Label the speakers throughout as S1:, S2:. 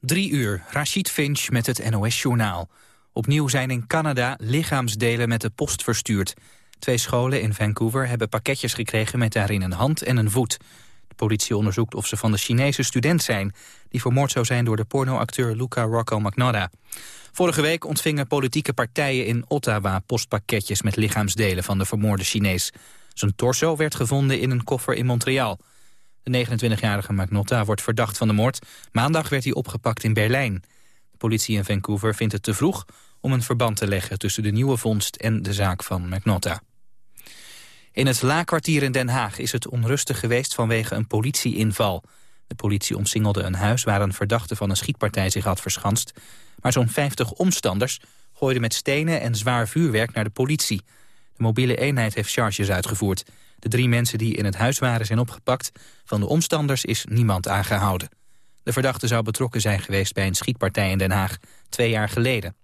S1: Drie uur, Rashid Finch met het NOS-journaal. Opnieuw zijn in Canada lichaamsdelen met de post verstuurd. Twee scholen in Vancouver hebben pakketjes gekregen met daarin een hand en een voet. De politie onderzoekt of ze van de Chinese student zijn... die vermoord zou zijn door de pornoacteur Luca Rocco Magnotta. Vorige week ontvingen politieke partijen in Ottawa postpakketjes met lichaamsdelen van de vermoorde Chinees. Zijn torso werd gevonden in een koffer in Montreal. De 29-jarige Magnotta wordt verdacht van de moord. Maandag werd hij opgepakt in Berlijn. De politie in Vancouver vindt het te vroeg om een verband te leggen tussen de nieuwe vondst en de zaak van Magnotta. In het Laakkwartier in Den Haag is het onrustig geweest vanwege een politieinval. De politie omsingelde een huis waar een verdachte van een schietpartij zich had verschanst. Maar zo'n 50 omstanders gooiden met stenen en zwaar vuurwerk naar de politie. De mobiele eenheid heeft charges uitgevoerd. De drie mensen die in het huis waren zijn opgepakt. Van de omstanders is niemand aangehouden. De verdachte zou betrokken zijn geweest bij een schietpartij in Den Haag twee jaar geleden.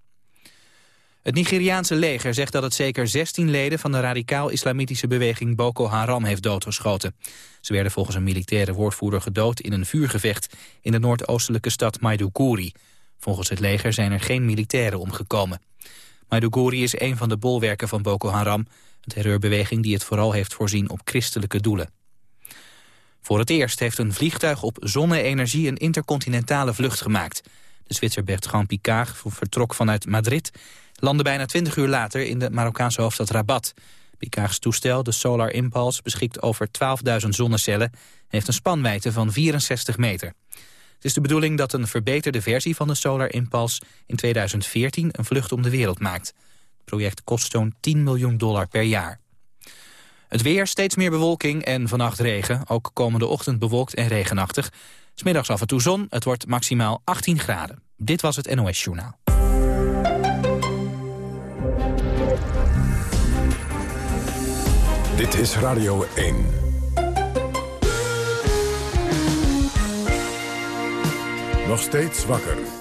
S1: Het Nigeriaanse leger zegt dat het zeker 16 leden van de radicaal-islamitische beweging Boko Haram heeft doodgeschoten. Ze werden volgens een militaire woordvoerder gedood in een vuurgevecht in de noordoostelijke stad Maiduguri. Volgens het leger zijn er geen militairen omgekomen. Maiduguri is een van de bolwerken van Boko Haram, een terreurbeweging die het vooral heeft voorzien op christelijke doelen. Voor het eerst heeft een vliegtuig op zonne-energie een intercontinentale vlucht gemaakt. De Zwitser Bertrand Piccard vertrok vanuit Madrid landde bijna 20 uur later in de Marokkaanse hoofdstad Rabat. Picards toestel, de Solar Impulse, beschikt over 12.000 zonnecellen... en heeft een spanwijdte van 64 meter. Het is de bedoeling dat een verbeterde versie van de Solar Impulse... in 2014 een vlucht om de wereld maakt. Project kost zo'n 10 miljoen dollar per jaar. Het weer, steeds meer bewolking en vannacht regen. Ook komende ochtend bewolkt en regenachtig. Smiddags af en toe zon, het wordt maximaal 18 graden. Dit was het NOS Journaal.
S2: Dit is Radio 1. Nog steeds wakker.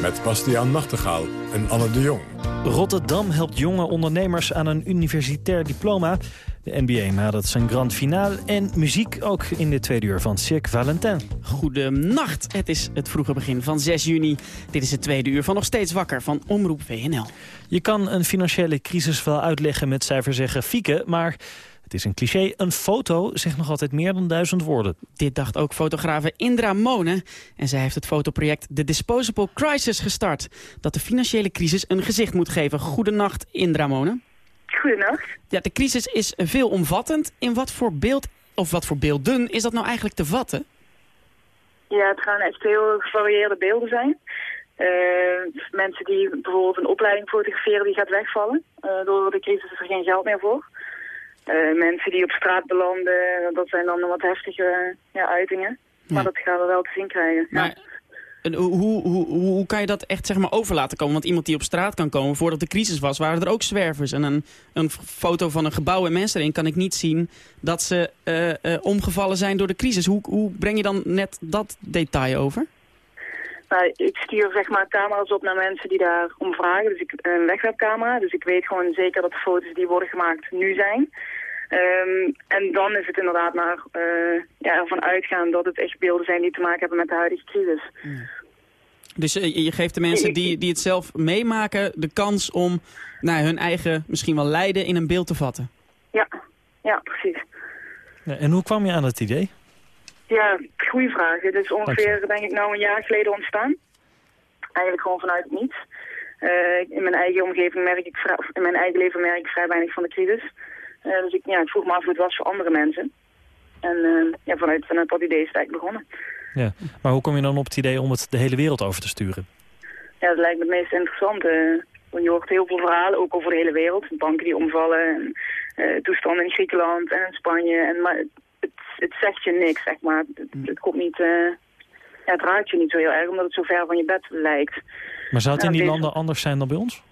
S2: Met Bastiaan Nachtegaal en Anne de Jong.
S3: Rotterdam helpt jonge ondernemers aan een universitair diploma. De NBA nadert zijn grand finale en muziek ook in de tweede uur van Cirque Valentin.
S4: Goedenacht, het is het vroege begin van 6 juni. Dit is het tweede uur van Nog Steeds Wakker van Omroep WNL.
S3: Je kan een financiële crisis wel uitleggen met cijfers en grafieken, maar... Het is een cliché, een foto zegt nog altijd meer dan duizend woorden.
S4: Dit dacht ook fotografe Indra Monen. En zij heeft het fotoproject The Disposable Crisis gestart. Dat de financiële crisis een gezicht moet geven. Goedenacht, Indra Monen.
S5: Goedenacht.
S4: Ja, de crisis is veelomvattend. In wat voor beeld, of wat voor beelden, is dat nou eigenlijk te vatten?
S5: Ja, het gaan echt heel gevarieerde beelden zijn. Uh, mensen die bijvoorbeeld een opleiding fotograferen, die gaat wegvallen. Uh, door de crisis is er geen geld meer voor. Uh, mensen die op straat belanden, dat zijn dan wat heftige ja, uitingen. Maar dat gaan we wel te zien krijgen.
S4: Maar hoe, hoe, hoe, hoe kan je dat echt zeg maar, over laten komen? Want iemand die op straat kan komen, voordat de crisis was, waren er ook zwervers. En een, een foto van een gebouw en mensen erin kan ik niet zien dat ze uh, uh, omgevallen zijn door de crisis. Hoe, hoe breng je dan net dat detail over?
S5: Nou, ik stuur zeg maar camera's op naar mensen die daar om vragen. Dus ik, een wegwerpcamera. Dus ik weet gewoon zeker dat de foto's die worden gemaakt nu zijn. Um, en dan is het inderdaad maar uh, ja, ervan uitgaan dat het echt beelden zijn die te maken hebben met de huidige crisis.
S4: Dus uh, je geeft de mensen die, die het zelf meemaken de kans om nou, hun eigen misschien wel lijden in een beeld te vatten?
S5: Ja, ja precies.
S3: Ja, en hoe kwam je aan het idee?
S5: Ja, goede vraag. Het is ongeveer, denk ik, nou een jaar geleden ontstaan. Eigenlijk gewoon vanuit niets. Uh, in mijn eigen omgeving merk ik, in mijn eigen leven merk ik vrij weinig van de crisis. Uh, dus ik, ja, ik vroeg me af hoe het was voor andere mensen. En uh, ja, vanuit, vanuit dat idee is het eigenlijk begonnen.
S3: Ja, maar hoe kom je dan op het idee om het de hele wereld over te sturen?
S5: Ja, dat lijkt me het meest interessante. je hoort heel veel verhalen, ook over de hele wereld. Banken die omvallen, en, toestanden in Griekenland en in Spanje. En, maar het, het zegt je niks, zeg maar. Het, het komt niet... ja, het raakt je niet zo heel erg, omdat het zo ver van je bed lijkt.
S3: Maar zou het in die landen anders zijn dan bij ons?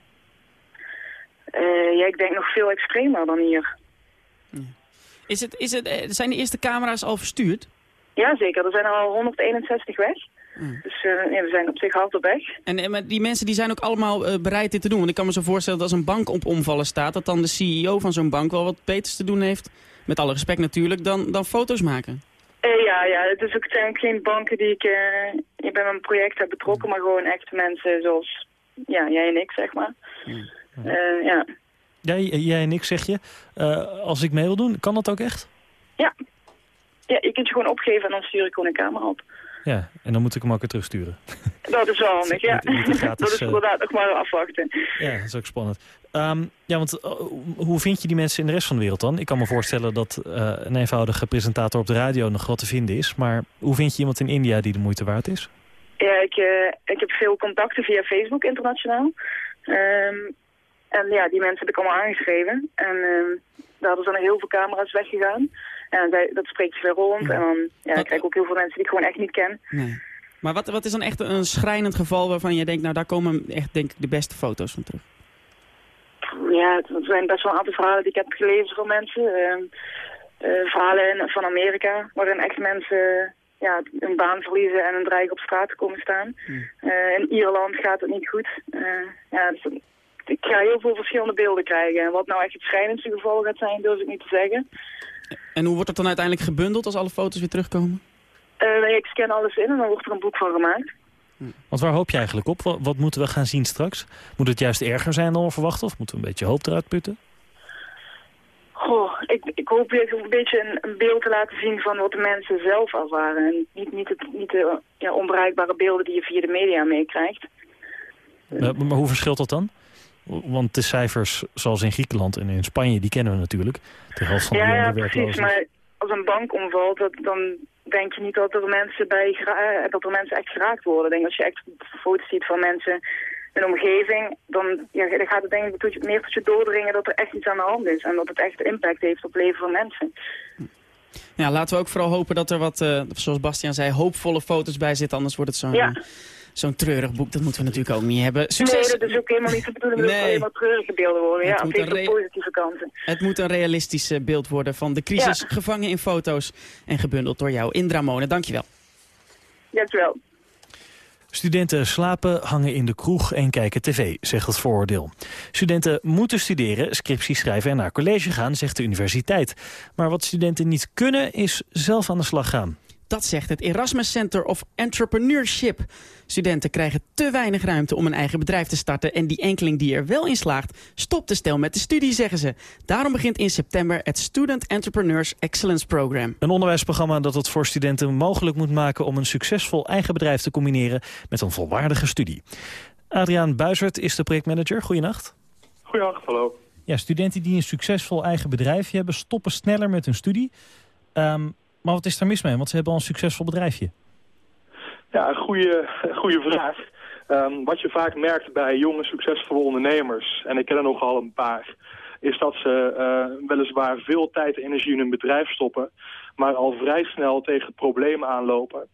S5: Uh, ja, ik denk nog veel extremer dan hier.
S4: Is het, is het, zijn de eerste camera's al verstuurd?
S5: Ja, zeker. Er zijn er al 161 weg. Mm. Dus uh, ja, we zijn op zich hard op weg.
S4: En, en maar die mensen die zijn ook allemaal uh, bereid dit te doen. Want ik kan me zo voorstellen dat als een bank op omvallen staat... dat dan de CEO van zo'n bank wel wat beters te doen heeft... met alle respect natuurlijk, dan, dan foto's maken.
S5: Eh, ja, ja, het is ook, het zijn geen banken die ik, eh, ik bij mijn project heb betrokken, maar gewoon echte mensen zoals ja, jij en ik, zeg maar. Eh, ja.
S3: Jij, jij en ik, zeg je. Eh, als ik mee wil doen, kan dat ook echt?
S5: ja. Ja, je kunt je gewoon opgeven en dan stuur ik gewoon een camera op.
S3: Ja, en dan moet ik hem ook weer terugsturen.
S5: Dat is wel handig, ja.
S3: Gratis,
S5: dat is
S3: eh,
S5: inderdaad nog maar afwachten.
S3: Ja, dat is ook spannend. Ehm, ja, want eh, hoe vind je die mensen in de rest van de wereld dan? Ik kan me voorstellen dat eh, een eenvoudige presentator op de radio nog wat te vinden is. Maar hoe vind je iemand in India die de moeite waard is?
S5: Ja, ik, eh, ik heb veel contacten via Facebook internationaal. Ehm, en ja, die mensen heb ik allemaal aangeschreven. En ehm, daar zijn er heel veel camera's weggegaan. En zij, dat spreekt veel rond. En dan ja, krijg ik ook heel veel mensen die ik gewoon echt niet ken.
S4: Nee. Maar wat, wat is dan echt een schrijnend geval waarvan je denkt... nou, daar komen echt denk ik de beste foto's van terug?
S5: Ja, er zijn best wel een aantal verhalen die ik heb gelezen van mensen. Ehm, eh, verhalen van Amerika, waarin echt mensen ja, een baan verliezen en een dreig op straat te komen staan. Eh, in Ierland gaat het niet goed. Eh, ja, dus ik ga heel veel verschillende beelden krijgen. En wat nou echt het schrijnendste geval gaat zijn, durf ik niet te zeggen.
S4: En hoe wordt het dan uiteindelijk gebundeld als alle foto's weer terugkomen?
S5: Eh, nee, ik scan alles in en dan wordt er een boek van gemaakt.
S3: Want waar hoop je eigenlijk op? Wat, wat moeten we gaan zien straks? Moet het juist erger zijn dan we verwachten? Of moeten we een beetje hoop eruit putten?
S5: Goh, ik, ik hoop weer een beetje een, een beeld te laten zien van wat de mensen zelf ervaren. En niet, niet, het, niet de ja, onbereikbare beelden die je via de media meekrijgt.
S3: Maar hoe verschilt dat dan? Want de cijfers zoals in Griekenland en in Spanje, die kennen we natuurlijk. De helft van de
S5: Ja, precies. Maar als een bank omvalt, dat, dan denk je niet dat er mensen bij eh, dat er mensen echt geraakt worden. Ik denk als je echt foto's ziet van mensen in de omgeving, dan, ja, dan gaat het denk ik tot je, meer tot je doordringen dat er echt iets aan de hand is. En dat het echt impact heeft op het leven van mensen.
S4: Ja, laten we ook vooral hopen dat er wat, eh, zoals Bastiaan zei, hoopvolle foto's bij zitten. Anders wordt het zo'n
S5: Ja.
S4: Zo'n treurig boek. Dat moeten we natuurlijk ook niet hebben. Succes!
S5: Nee, dat is ook helemaal niet de bedoeling
S4: Nee.
S5: er alleen maar treurige beelden worden.
S4: Het
S5: Ja,
S4: moet
S5: het
S4: een
S5: positieve kanten.
S4: Het moet een realistisch eh, beeld worden van de crisis.
S5: Ja.
S4: Gevangen in foto's en gebundeld door jou. Indra Monen, dankjewel.
S5: Dankjewel.
S3: Studenten slapen, hangen in de kroeg en kijken tv, zegt het vooroordeel. Studenten moeten studeren, scripties schrijven en naar college gaan, zegt de universiteit. Maar wat studenten niet kunnen, is zelf aan de slag gaan.
S4: Dat zegt het Erasmus Center of Entrepreneurship. Studenten krijgen te weinig ruimte om een eigen bedrijf te starten... en die enkeling die er wel in slaagt, stopt de stel met de studie, zeggen ze. Daarom begint in september het Student Entrepreneurs Excellence Program.
S3: Een onderwijsprogramma dat het voor studenten mogelijk moet maken... om een succesvol eigen bedrijf te combineren met een volwaardige studie. Adriaan Buizert is de projectmanager. Goedenacht.
S6: Goedendag, hallo.
S3: Ja, studenten die een succesvol eigen bedrijfje hebben... stoppen sneller met hun studie. Ehm, maar wat is daar mis mee? Want ze hebben al een succesvol bedrijfje.
S6: Ja, een goede, goede vraag. Ehm, wat je vaak merkt bij jonge, succesvolle ondernemers, en ik ken er nogal een paar, is dat ze eh, weliswaar veel tijd en energie in hun bedrijf stoppen, maar al vrij snel tegen problemen aanlopen.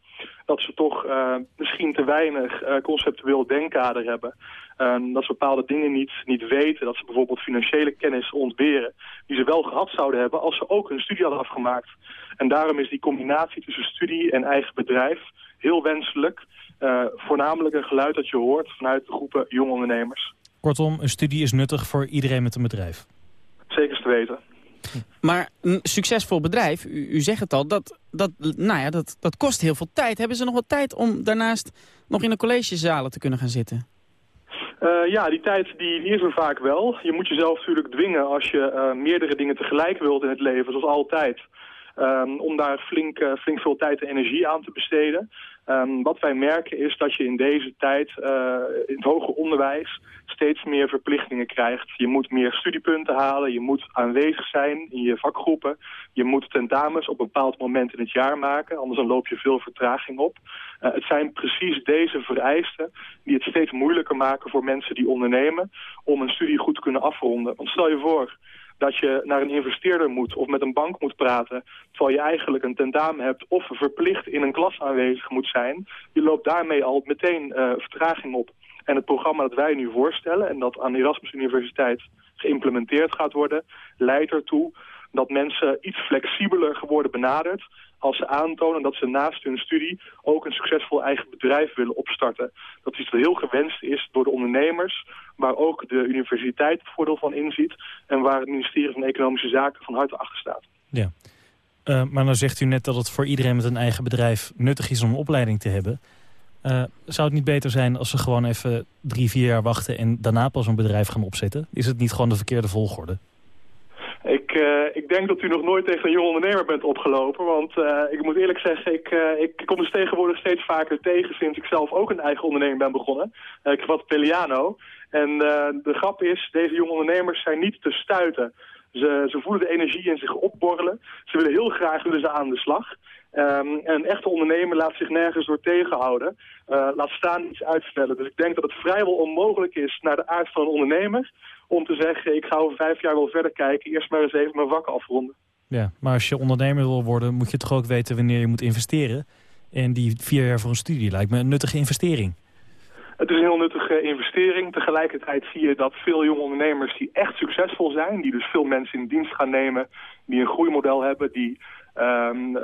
S6: Dat ze toch eh, misschien te weinig eh, conceptueel denkkader hebben. Ehm, dat ze bepaalde dingen niet, niet weten. Dat ze bijvoorbeeld financiële kennis ontberen die ze wel gehad zouden hebben als ze ook hun studie hadden afgemaakt. En daarom is die combinatie tussen studie en eigen bedrijf heel wenselijk. Eh, voornamelijk een geluid dat je hoort vanuit de groepen jonge ondernemers.
S3: Kortom, een studie is nuttig voor iedereen met een bedrijf.
S6: Zeker te weten.
S4: Maar een succesvol bedrijf, u, u zegt het al, dat, dat, nou ja, dat, dat kost heel veel tijd. Hebben ze nog wat tijd om daarnaast nog in de collegezalen te kunnen gaan zitten?
S6: Eh, ja, die tijd die, is er vaak wel. Je moet jezelf natuurlijk dwingen als je eh, meerdere dingen tegelijk wilt in het leven, zoals altijd. Ehm, om daar flink, eh, flink veel tijd en energie aan te besteden. Ehm, wat wij merken is dat je in deze tijd eh, in het hoger onderwijs steeds meer verplichtingen krijgt. Je moet meer studiepunten halen, je moet aanwezig zijn in je vakgroepen. Je moet tentamens op een bepaald moment in het jaar maken, anders dan loop je veel vertraging op. Eh, het zijn precies deze vereisten die het steeds moeilijker maken voor mensen die ondernemen om een studie goed te kunnen afronden. Want stel je voor dat je naar een investeerder moet of met een bank moet praten... terwijl je eigenlijk een tentamen hebt of verplicht in een klas aanwezig moet zijn... je loopt daarmee al meteen eh, vertraging op. En het programma dat wij nu voorstellen en dat aan de Erasmus Universiteit geïmplementeerd gaat worden... leidt ertoe dat mensen iets flexibeler worden benaderd als ze aantonen dat ze naast hun studie ook een succesvol eigen bedrijf willen opstarten. Dat is heel gewenst is door de ondernemers, waar ook de universiteit het voordeel van inziet en waar het ministerie van Economische Zaken van harte achter staat.
S3: Ja. Uh, maar nou zegt u net dat het voor iedereen met een eigen bedrijf nuttig is om een opleiding te hebben. Uh, zou het niet beter zijn als ze gewoon even drie, vier jaar wachten en daarna pas een bedrijf gaan opzetten? Is het niet gewoon de verkeerde volgorde?
S6: Ik, uh, ik denk dat u nog nooit tegen een jong ondernemer bent opgelopen. Want uh, ik moet eerlijk zeggen, ik, uh, ik kom dus tegenwoordig steeds vaker tegen... sinds ik zelf ook een eigen onderneming ben begonnen. ik wat Peliano. En de grap is, deze jonge ondernemers zijn niet te stuiten. Ze, ze voelen de energie in zich opborrelen. Ze willen heel graag willen ze aan de slag. Um, een echte ondernemer laat zich nergens door tegenhouden. laat staan iets uitstellen. Dus ik denk dat het vrijwel onmogelijk is naar de aard van een ondernemer om te zeggen, ik ga over vijf jaar wel verder kijken. Eerst maar eens even mijn vak afronden.
S3: Ja, maar als je ondernemer wil worden, moet je toch ook weten wanneer je moet investeren. En die vier jaar voor een studie lijkt me een nuttige investering.
S6: Het is een heel nuttige investering. Tegelijkertijd zie je dat veel jonge ondernemers die echt succesvol zijn... die dus veel mensen in dienst gaan nemen, die een groeimodel hebben... die um, uh,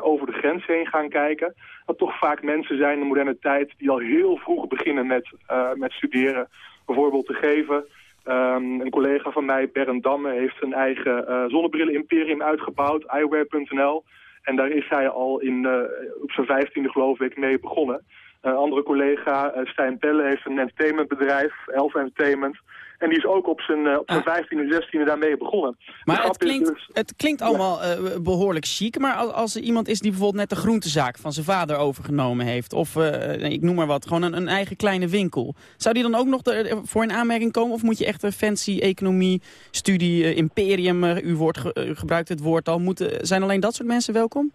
S6: over de grens heen gaan kijken... dat toch vaak mensen zijn in de moderne tijd... die al heel vroeg beginnen met, uh, met studeren. Bijvoorbeeld te geven Um, een collega van mij, Bernd Damme, heeft een eigen uh, zonnebrillen-imperium uitgebouwd, eyewear.nl. En daar is hij al in, uh, op zijn vijftiende geloof ik mee begonnen. Een andere collega, uh, Stijn Pelle, heeft een entertainmentbedrijf, Elf Entertainment. En die is ook op zijn, uh, op zijn ah. 15e, 16e daarmee begonnen.
S4: Maar het klinkt, dus, het klinkt allemaal ja. uh, behoorlijk chic. Maar als, als er iemand is die bijvoorbeeld net de groentezaak van zijn vader overgenomen heeft. Of, uh, ik noem maar wat, gewoon een, een, eigen kleine winkel. Zou die dan ook nog de, voor in aanmerking komen? Of moet je echt een fancy economie, studie, imperium, u, wordt ge, gebruikt het woord al. Moeten, zijn alleen dat soort mensen welkom?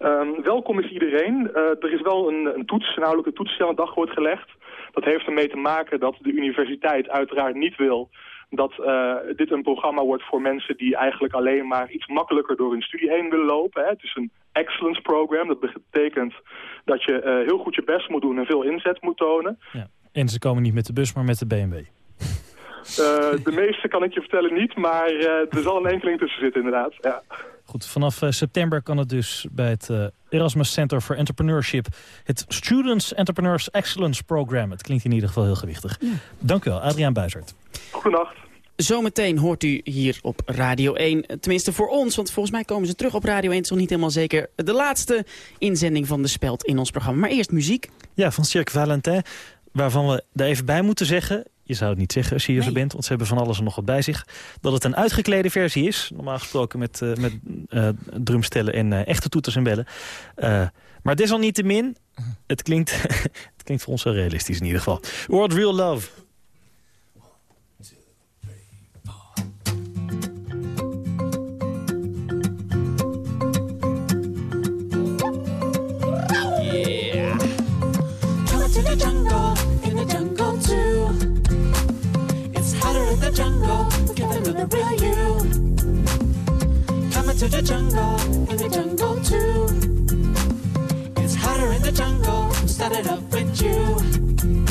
S6: Um, welkom is iedereen. Uh, er is wel een, een toets, een ouderlijke toets die aan de dag wordt gelegd. Dat heeft ermee te maken dat de universiteit uiteraard niet wil dat uh, dit een programma wordt voor mensen die eigenlijk alleen maar iets makkelijker door hun studie heen willen lopen. Hè. Het is een excellence program. Dat betekent dat je uh, heel goed je best moet doen en veel inzet moet tonen.
S3: Ja. En ze komen niet met de bus, maar met de BMW.
S6: Uh, de meeste kan ik je vertellen niet, maar er zal een enkeling tussen zitten inderdaad. Ja.
S3: Goed, vanaf uh, september kan het dus bij het uh, Erasmus Center for Entrepreneurship... het Students Entrepreneurs Excellence Program. Het klinkt in ieder geval heel gewichtig. Ja. Dank u wel, Adriaan Buizert.
S6: Goedenacht.
S4: Zometeen hoort u hier op Radio 1, tenminste voor ons... want volgens mij komen ze terug op Radio 1, het is nog niet helemaal zeker... de laatste inzending van De Speld in ons programma. Maar eerst muziek.
S3: Ja, van Cirque Valentin, waarvan we er even bij moeten zeggen je zou het niet zeggen als je hier nee. zo bent, want ze hebben van alles en nog wat bij zich. Dat het een uitgeklede versie is, normaal gesproken met, uh, met uh, drumstellen en uh, echte toeters en bellen. maar desalniettemin, het klinkt, het klinkt voor ons wel realistisch in ieder geval. World Real Love.
S7: The jungle, giving to the real you. Coming to the jungle, in the jungle too. It's hotter in the jungle, started up with you.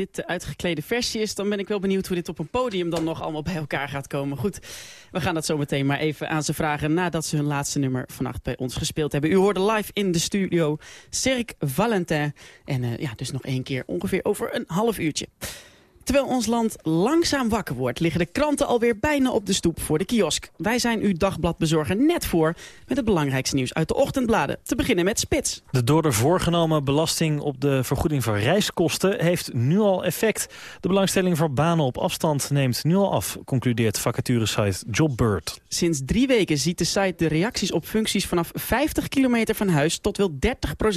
S4: Dit de uitgeklede versie is, dan ben ik wel benieuwd hoe dit op een podium dan nog allemaal bij elkaar gaat komen. Goed, we gaan dat zo meteen maar even aan ze vragen nadat ze hun laatste nummer vannacht bij ons gespeeld hebben. U hoorde live in de studio Cirque Valentin. En uh, ja, dus nog één keer ongeveer over een half uurtje. Terwijl ons land langzaam wakker wordt, liggen de kranten alweer bijna op de stoep voor de kiosk. Wij zijn uw dagbladbezorger net voor met het belangrijkste nieuws uit de ochtendbladen. Te beginnen met Spits.
S3: De door de voorgenomen belasting op de vergoeding van reiskosten heeft nu al effect. De belangstelling voor banen op afstand neemt nu al af, concludeert vacaturesite Jobbird.
S4: Sinds drie weken ziet de site de reacties op functies vanaf 50 kilometer van huis tot wel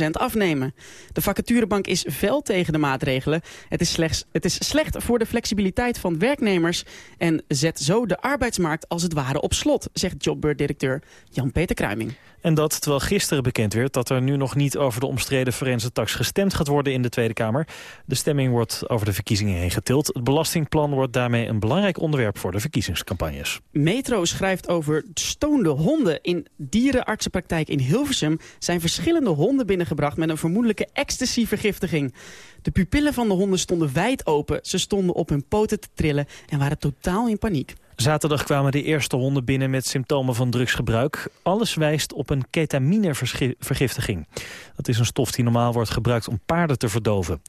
S4: 30% afnemen. De vacaturebank is fel tegen de maatregelen. Het is, slechts, het is slecht voor de flexibiliteit van werknemers... en zet zo de arbeidsmarkt als het ware op slot, zegt Jobbird-directeur Jan-Peter Kruiming.
S3: En dat terwijl gisteren bekend werd dat er nu nog niet over de omstreden forense tax gestemd gaat worden in de Tweede Kamer. De stemming wordt over de verkiezingen heen getild. Het belastingplan wordt daarmee een belangrijk onderwerp voor de verkiezingscampagnes.
S4: Metro schrijft over stoonde honden. In dierenartsenpraktijk in Hilversum zijn verschillende honden binnengebracht met een vermoedelijke ecstasy-vergiftiging. De pupillen van de honden stonden wijd open. Ze stonden op hun poten te trillen en waren totaal in paniek.
S3: Zaterdag kwamen de eerste honden binnen met symptomen van drugsgebruik. Alles wijst op een ketaminevergiftiging. Dat is een stof die normaal wordt gebruikt om paarden te verdoven.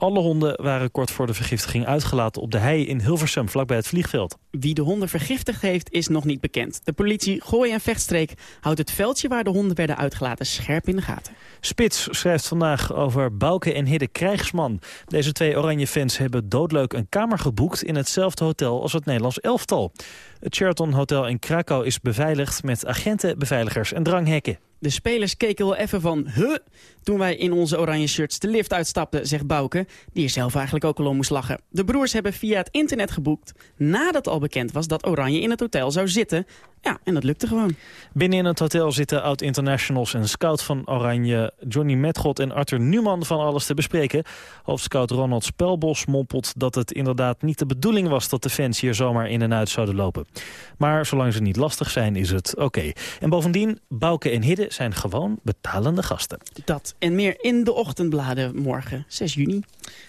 S3: Alle honden waren kort voor de vergiftiging uitgelaten op de hei in Hilversum, vlakbij het vliegveld.
S4: Wie de honden vergiftigd heeft, is nog niet bekend. De politie Gooi en Vechtstreek houdt het veldje waar de honden werden uitgelaten scherp in de gaten.
S3: Spits schrijft vandaag over Bouke en Hidde Krijgsman. Deze twee oranje fans hebben doodleuk een kamer geboekt in hetzelfde hotel als het Nederlands elftal. Het Sheraton Hotel in Krakau is beveiligd met agenten, beveiligers en dranghekken.
S4: De spelers keken wel even van, huh, toen wij in onze oranje shirts de lift uitstapten, zegt Bouke, die er zelf eigenlijk ook al om moest lachen. De broers hebben via het internet geboekt, nadat al bekend was dat Oranje in het hotel zou zitten. Ja, en dat lukte gewoon.
S3: Binnen in het hotel zitten oud-internationals en scout van Oranje... Johnny Metgod en Arthur Newman van alles te bespreken. Hoofdscout Ronald Spelbos mompelt dat het inderdaad niet de bedoeling was... dat de fans hier zomaar in en uit zouden lopen. Maar zolang ze niet lastig zijn, is het oké. En bovendien, Bouke en Hidde zijn gewoon betalende gasten.
S4: Dat en meer in de ochtendbladen morgen, 6 juni.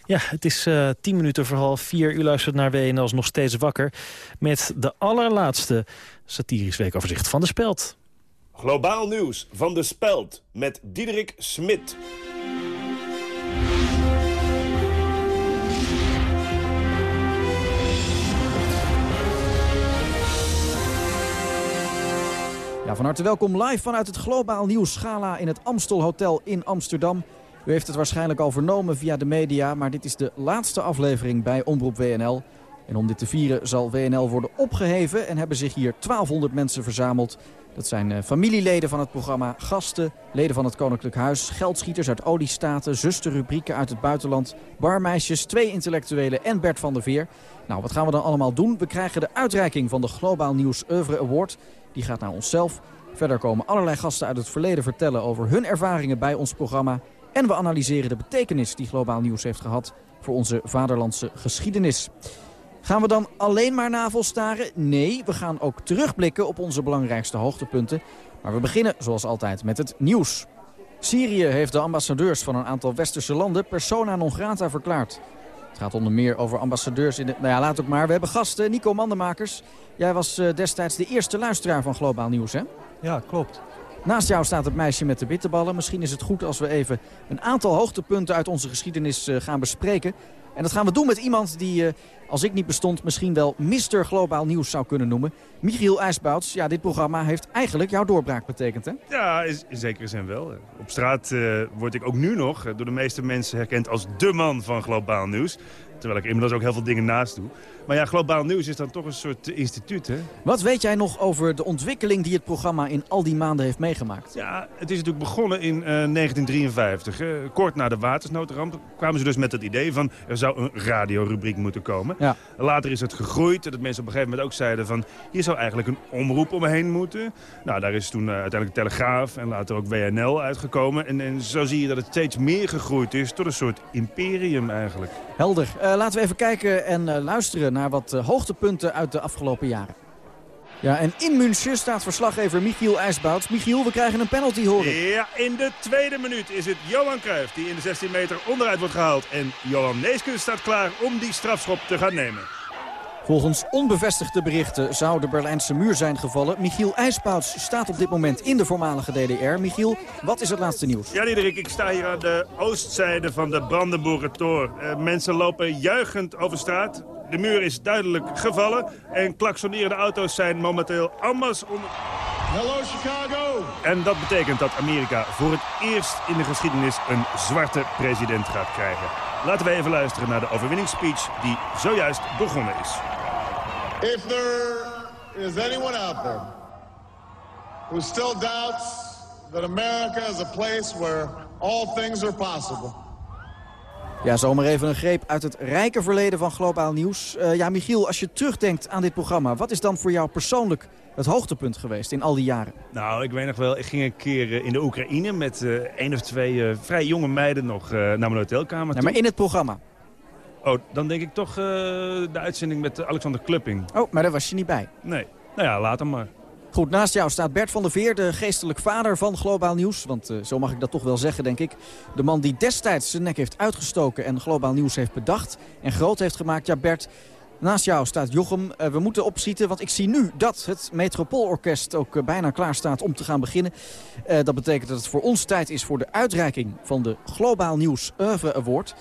S3: Ja, het is uh, 10 minuten voor half 4. U luistert naar WNL's Nog Steeds Wakker... met de allerlaatste satirisch weekoverzicht van De Speld.
S8: Globaal nieuws van De Speld met Diederik Smit.
S9: Van harte welkom live vanuit het Globaal Nieuws Schala in het Amstel Hotel in Amsterdam. U heeft het waarschijnlijk al vernomen via de media, maar dit is de laatste aflevering bij Omroep WNL. En om dit te vieren zal WNL worden opgeheven en hebben zich hier 1200 mensen verzameld. Dat zijn uh, familieleden van het programma, gasten, leden van het Koninklijk Huis... geldschieters uit oliestaten, zusterrubrieken uit het buitenland... barmeisjes, twee intellectuelen en Bert van der Veer. Nou, wat gaan we dan allemaal doen? We krijgen de uitreiking van de Globaal Nieuws Oeuvre Award. Die gaat naar onszelf. Verder komen allerlei gasten uit het verleden vertellen over hun ervaringen bij ons programma. En we analyseren de betekenis die Globaal Nieuws heeft gehad voor onze vaderlandse geschiedenis. Gaan we dan alleen maar navelstaren? Nee, we gaan ook terugblikken op onze belangrijkste hoogtepunten. Maar we beginnen zoals altijd met het nieuws. Syrië heeft de ambassadeurs van een aantal westerse landen persona non grata verklaard. Het gaat onder meer over ambassadeurs in de... Nou ja, laat ook maar. We hebben gasten. Nico Mandenmakers. Jij was uh, destijds de eerste luisteraar van Globaal Nieuws, hè?
S10: Ja, klopt.
S9: Naast jou staat het meisje met de bitterballen. Misschien is het goed als we even een aantal hoogtepunten uit onze geschiedenis uh, gaan bespreken. En dat gaan we doen met iemand die, uh, als ik niet bestond, misschien wel Mr. Globaal Nieuws zou kunnen noemen. Michiel IJsbouts, ja, dit programma heeft eigenlijk jouw doorbraak betekend, hè?
S10: Ja, in zekere zin wel. Op straat uh, word ik ook nu nog door de meeste mensen herkend als de man van Globaal Nieuws. Terwijl ik inmiddels ook heel veel dingen naast doe. Maar ja, Globaal Nieuws is dan toch een soort instituut, hè?
S9: Wat weet jij nog over de ontwikkeling die het programma in al die maanden heeft meegemaakt?
S10: Ja, het is natuurlijk begonnen in uh, 1953. Uh, kort na de watersnoodramp kwamen ze dus met het idee van... er zou een radiorubriek moeten komen.
S9: Ja.
S10: Later is het gegroeid. Dat mensen op een gegeven moment ook zeiden van... hier zou eigenlijk een omroep omheen moeten. Nou, daar is toen uh, uiteindelijk Telegraaf en later ook WNL uitgekomen. En, en zo zie je dat het steeds meer gegroeid is tot een soort imperium eigenlijk.
S9: Helder. Uh, laten we even kijken en uh, luisteren naar wat hoogtepunten uit de afgelopen jaren. Ja, en in München staat verslaggever Michiel IJsbouts. Michiel, we krijgen een penalty horen.
S10: Ja, in de tweede minuut is het Johan Cruijff die in de 16 meter onderuit wordt gehaald. En Johan Neeskens staat klaar om die strafschop te gaan nemen.
S9: Volgens onbevestigde berichten zou de Berlijnse muur zijn gevallen. Michiel IJspouts staat op dit moment in de voormalige DDR. Michiel, wat is het laatste nieuws?
S10: Ja, Diederik, ik sta hier aan de oostzijde van de Brandenburger Tor. Uh, mensen lopen juichend over straat. De muur is duidelijk gevallen en klaksonerende auto's zijn momenteel allemaal onder...
S11: Hello Chicago!
S10: En dat betekent dat Amerika voor het eerst in de geschiedenis een zwarte president gaat krijgen. Laten we even luisteren naar de overwinningsspeech die zojuist begonnen is.
S11: If there is anyone out there who still doubts that America is a place where all things are possible.
S9: Ja, zomaar even een greep uit het rijke verleden van Globaal Nieuws. Uh, ja, Michiel, als je terugdenkt aan dit programma... wat is dan voor jou persoonlijk het hoogtepunt geweest in al die jaren?
S10: Nou, ik weet nog wel, ik ging een keer in de Oekraïne... met uh, één of twee uh, vrij jonge meiden nog naar mijn hotelkamer
S9: ja, Maar in het programma?
S10: Oh, dan denk ik toch de uitzending met Alexander Klupping.
S9: Oh, maar daar was je niet bij?
S10: Nee. Nou ja, laat hem maar.
S9: Goed, naast jou staat Bert van der Veer, de geestelijk vader van Globaal Nieuws. Want uh, zo mag ik dat toch wel zeggen, denk ik. De man die destijds zijn nek heeft uitgestoken en Globaal Nieuws heeft bedacht en groot heeft gemaakt. Ja, Bert, naast jou staat Jochem. Uh, we moeten opschieten, want ik zie nu dat het Metropoolorkest ook uh, bijna klaar staat om te gaan beginnen. dat betekent dat het voor ons tijd is voor de uitreiking van de Globaal Nieuws Oeuvre Award.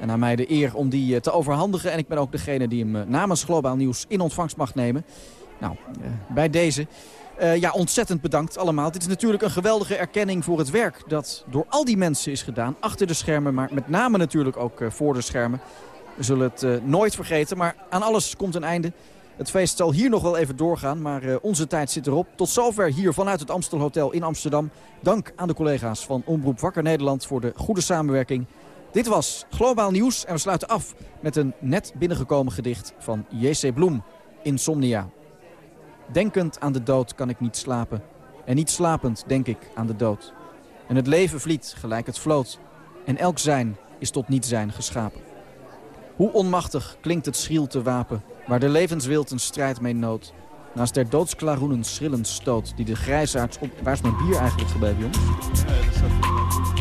S9: En aan mij de eer om die te overhandigen. En ik ben ook degene die hem namens Globaal Nieuws in ontvangst mag nemen. Nou, uh, bij deze. Ja, ontzettend bedankt allemaal. Dit is natuurlijk een geweldige erkenning voor het werk dat door al die mensen is gedaan. Achter de schermen, maar met name natuurlijk ook voor de schermen. We zullen het nooit vergeten, maar aan alles komt een einde. Het feest zal hier nog wel even doorgaan, maar onze tijd zit erop. Tot zover hier vanuit het Amstel Hotel in Amsterdam. Dank aan de collega's van Omroep Wakker Nederland voor de goede samenwerking. Dit was Globaal Nieuws en we sluiten af met een net binnengekomen gedicht van J.C. Bloem, Insomnia. Denkend aan de dood kan ik niet slapen. En niet slapend denk ik aan de dood. En het leven vliet gelijk het vloot. En elk zijn is tot niet zijn geschapen. Hoe onmachtig klinkt het schriel te wapen... waar de levenswild een strijd mee nood. Naast der doodsklaroenen schrillend stoot... die de grijsaards op... Waar is mijn bier eigenlijk gebleven, jongens? Ja, dat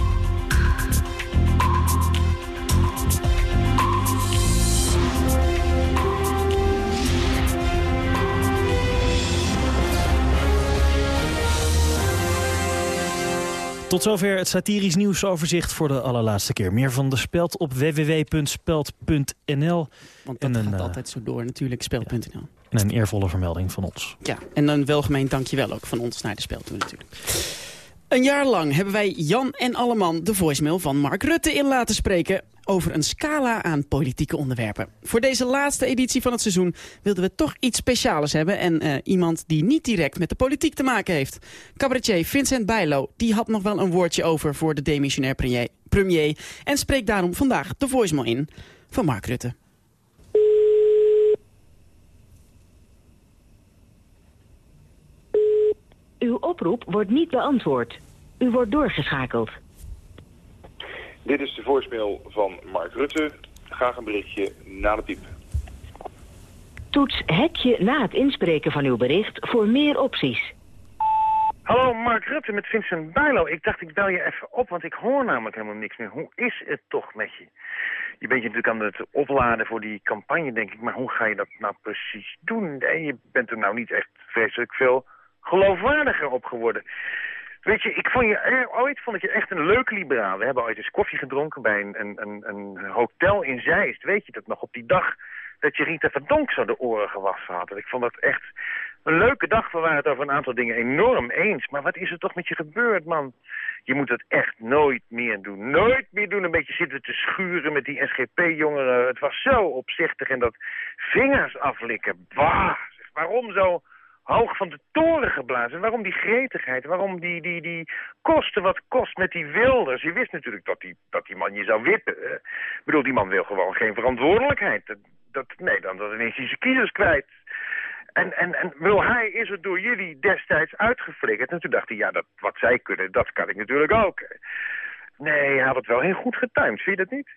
S3: Tot zover het satirisch nieuwsoverzicht voor de allerlaatste keer. Meer van de Speld op www.speld.nl.
S4: Want dat en een, gaat altijd zo door natuurlijk, speld.nl. Ja.
S3: En een eervolle vermelding van ons.
S4: Ja, en een welgemeend dankjewel ook van ons naar de Speld toe natuurlijk. Een jaar lang hebben wij Jan en Alleman de voicemail van Mark Rutte in laten spreken over een scala aan politieke onderwerpen. Voor deze laatste editie van het seizoen wilden we toch iets speciaals hebben... en uh, iemand die niet direct met de politiek te maken heeft. Cabaretier Vincent Bijlo die had nog wel een woordje over voor de demissionair premier, premier... en spreekt daarom vandaag de voicemail in van Mark Rutte.
S12: Uw oproep wordt niet beantwoord. U wordt doorgeschakeld.
S13: Dit is de voicemail van Mark Rutte. Graag een berichtje na de piep.
S12: Toets hekje na het inspreken van uw bericht voor meer opties.
S14: Hallo, Mark Rutte met Vincent Bijlo. Ik dacht, ik bel je even op, want ik hoor namelijk helemaal niks meer. Hoe is het toch met je? Je bent je natuurlijk aan het opladen voor die campagne, denk ik. Maar hoe ga je dat nou precies doen? je bent er nou niet echt vreselijk veel geloofwaardiger op geworden. Weet je, ik vond je, ooit vond ik je echt een leuke liberaal. We hebben ooit eens koffie gedronken bij een, een, een, hotel in Zeist. Weet je dat nog? Op die dag dat je Rita Verdonk zo de oren gewassen had. ik vond dat echt een leuke dag. We waren het over een aantal dingen enorm eens. Maar wat is er toch met je gebeurd, man? Je moet het echt nooit meer doen. Nooit meer doen. Een beetje zitten te schuren met die SGP-jongeren. Het was zo opzichtig. En dat vingers aflikken. Bah! Waarom zo hoog van de toren geblazen. Waarom die gretigheid? Waarom die, die, die kosten wat kost met die Wilders? Je wist natuurlijk dat die, dat die man je zou wippen. Ik bedoel, die man wil gewoon geen verantwoordelijkheid. Dat, nee, dan, dan ineens hij zijn kiezers kwijt. En, en, en wil hij is het door jullie destijds uitgeflikkerd. En toen dacht hij, ja, dat, wat zij kunnen, dat kan ik natuurlijk ook. Nee, hij had het wel heel goed getimed, zie je dat niet?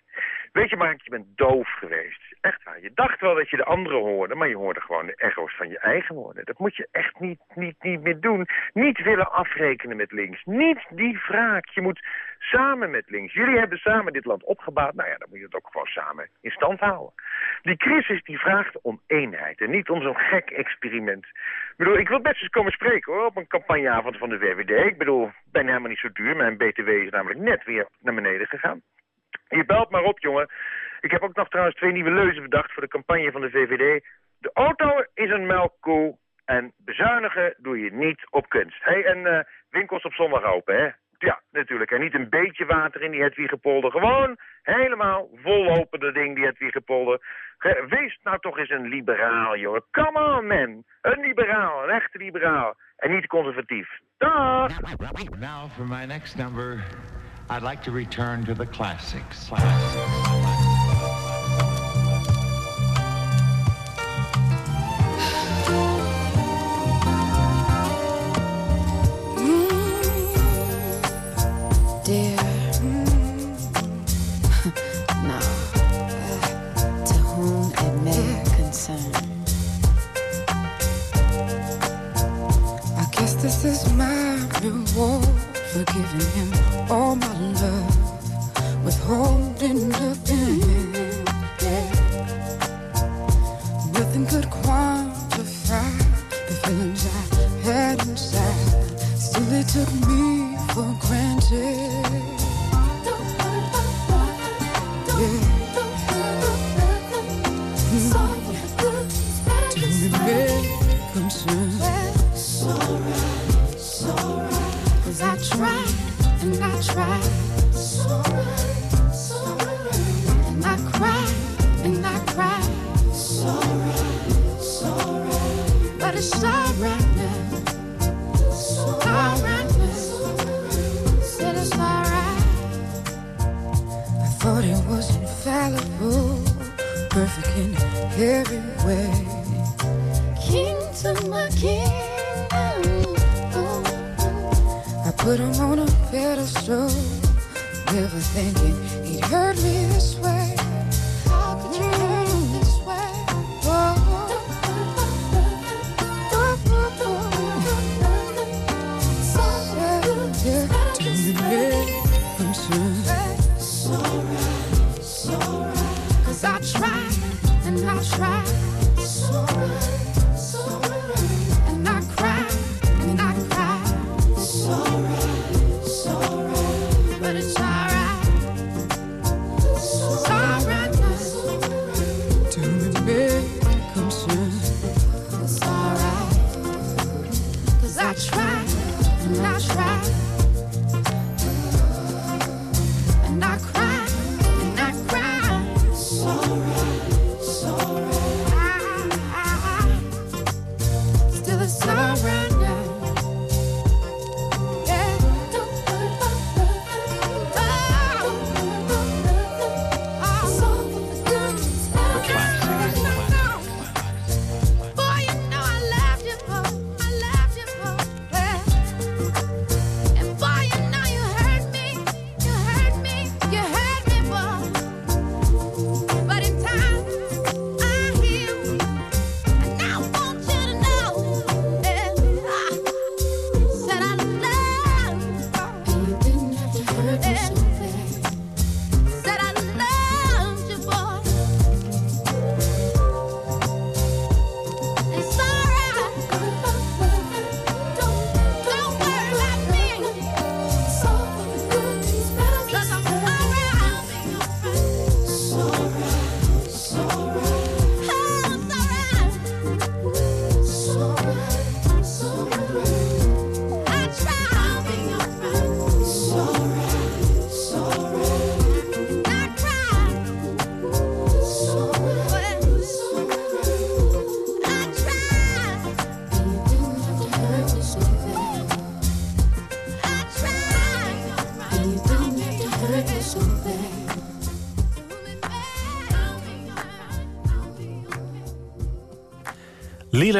S14: Weet je, Mark, je bent doof geweest. Echt waar. Je dacht wel dat je de anderen hoorde, maar je hoorde gewoon de echo's van je eigen woorden. Dat moet je echt niet, niet, niet meer doen. Niet willen afrekenen met links. Niet die wraak. Je moet samen met links. Jullie hebben samen dit land opgebouwd. Nou ja, dan moet je het ook gewoon samen in stand houden. Die crisis die vraagt om eenheid en niet om zo'n gek experiment. Ik bedoel, ik wil best eens komen spreken hoor, op een campagneavond van de VVD. Ik bedoel, ben helemaal niet zo duur. Mijn BTW is namelijk net weer naar beneden gegaan. Je belt maar op, jongen. Ik heb ook nog trouwens twee nieuwe leuzen bedacht voor de campagne van de VVD. De auto is een melkkoe en bezuinigen doe je niet op kunst. hey, en eh, winkels op zondag open, hè? Ja, natuurlijk. En niet een beetje water in die Hedwiegepolder. Gewoon helemaal vol open dat ding, die Hedwiegepolder. Ge- Wees nou toch eens een liberaal, jongen. Come on, man. Een liberaal, een echte liberaal. En niet conservatief. Dag!
S15: Now, for my next number, I'd like to return to the classics.
S16: Dear, no, uh, this is my reward for giving him all my withholding nothing. Yeah. Nothing could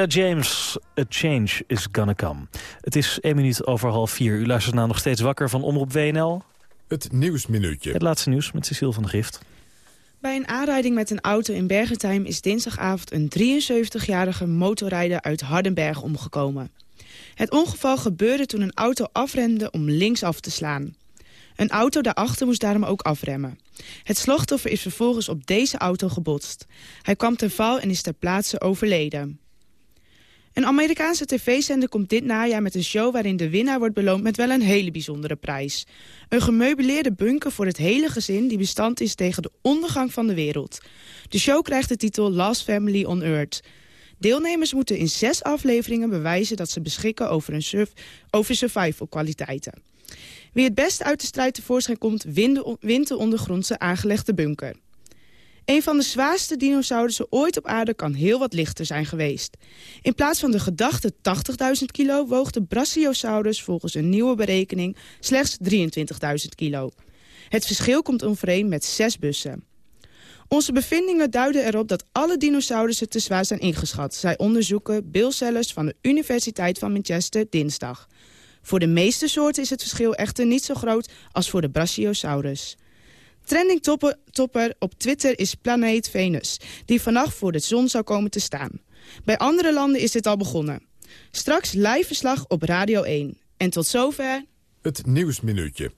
S3: Lila James, A Change is Gonna Come. Het is één minuut over half vier. U luistert nou nog steeds wakker van Omroep WNL.
S2: Het Nieuwsminuutje.
S3: Het laatste nieuws met Cecile van de Gift.
S17: Bij een aanrijding met een auto in Bergentheim is dinsdagavond een 73-jarige motorrijder uit Hardenberg omgekomen. Het ongeval gebeurde toen een auto afremde om linksaf te slaan. Een auto daarachter moest daarom ook afremmen. Het slachtoffer is vervolgens op deze auto gebotst. Hij kwam ten val en is ter plaatse overleden. Een Amerikaanse tv-zender komt dit najaar met een show waarin de winnaar wordt beloond met wel een hele bijzondere prijs. Een gemeubileerde bunker voor het hele gezin die bestand is tegen de ondergang van de wereld. De show krijgt de titel Last Family on Earth. Deelnemers moeten in zes afleveringen bewijzen dat ze beschikken over, een surf, over survival kwaliteiten. Wie het beste uit de strijd tevoorschijn komt, wint de, wint de ondergrondse aangelegde bunker. Een van de zwaarste dinosaurussen ooit op aarde kan heel wat lichter zijn geweest. In plaats van de gedachte 80.000 kilo woog de Brachiosaurus volgens een nieuwe berekening slechts 23.000 kilo. Het verschil komt overeen met zes bussen. Onze bevindingen duiden erop dat alle dinosaurussen te zwaar zijn ingeschat, zei onderzoeker Bill Sellers van de Universiteit van Manchester dinsdag. Voor de meeste soorten is het verschil echter niet zo groot als voor de Brachiosaurus. Trending topper, topper op Twitter is Planeet Venus, die vannacht voor de zon zou komen te staan. Bij andere landen is dit al begonnen. Straks live verslag op Radio 1. En tot zover...
S2: Het Nieuwsminuutje.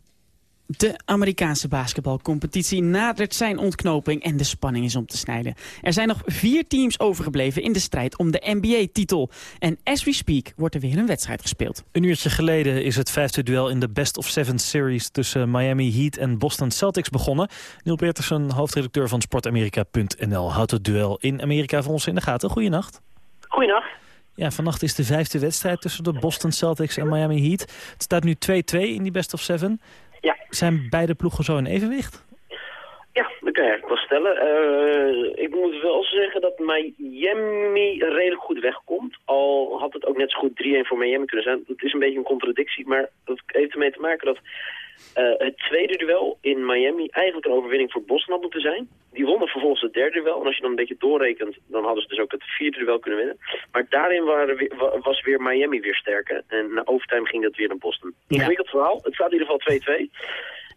S4: De Amerikaanse basketbalcompetitie nadert zijn ontknoping en de spanning is om te snijden. Er zijn nog vier teams overgebleven in de strijd om de NBA-titel. En as we speak wordt er weer een wedstrijd gespeeld.
S3: Een uurtje geleden is het vijfde duel in de Best of Seven Series... tussen Miami Heat en Boston Celtics begonnen. Neil Petersen, hoofdredacteur van sportamerika.nl... houdt het duel in Amerika voor ons in de gaten. Goeienacht.
S18: Goeienacht.
S3: Ja, vannacht is de vijfde wedstrijd tussen de Boston Celtics en Miami Heat. Het staat nu 2-2 in die Best of Seven.
S18: Ja.
S3: Zijn beide ploegen zo in evenwicht?
S18: Ja, dat kan je eigenlijk wel stellen. Eh, ik moet wel zeggen dat Miami redelijk goed wegkomt. Al had het ook net zo goed 3-1 voor Miami kunnen zijn. Het is een beetje een contradictie, maar dat heeft ermee te maken dat eh, het tweede duel in Miami eigenlijk een overwinning voor Boston had moeten zijn. Die wonnen vervolgens het derde duel. En als je dan een beetje doorrekent, dan hadden ze dus ook het vierde duel kunnen winnen. Maar daarin waren we- was weer Miami weer sterker. En na overtime ging dat weer naar Boston. Ingewikkeld verhaal. Het staat in ieder geval 2-2.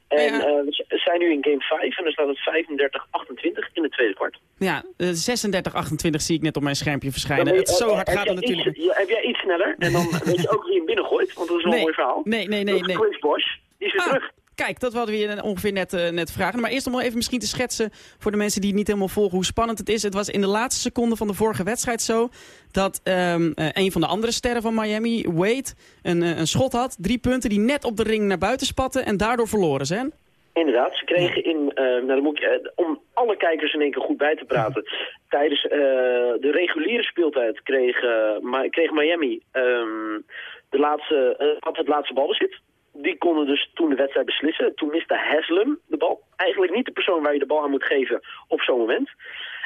S18: En eh, we zijn nu in game 5 en dan staat het 35-28 in het tweede kwart.
S4: Ja, eh, 36-28 zie ik net op mijn schermpje verschijnen.
S18: je-
S4: Het, zo
S18: eh,
S4: hard gaat het natuurlijk.
S18: iets- ja, heb jij iets sneller? En dan weet je ook wie hem binnengooit, want dat is wel
S4: Nee.
S18: een mooi verhaal.
S4: Nee, nee, nee, nee.
S18: Chris Bosh. Die is weer
S4: Ah,
S18: terug.
S4: Kijk, dat hadden we je ongeveer net, eh, net vragen. Maar eerst om wel even misschien te schetsen voor de mensen die het niet helemaal volgen hoe spannend het is. Het was in de laatste seconde van de vorige wedstrijd zo dat ehm, eh, een van de andere sterren van Miami, Wade, een, eh, een schot had. Drie punten die net op de ring naar buiten spatten en daardoor verloren zijn.
S18: Inderdaad, ze kregen in, nou dan moet ik, om alle kijkers in één keer goed bij te praten, tijdens de reguliere speeltijd kreeg, kreeg Miami ehm, de laatste, had het laatste balbezit. Die konden dus toen de wedstrijd beslissen. Toen miste Haslam de bal. Eigenlijk niet de persoon waar je de bal aan moet geven op zo'n moment.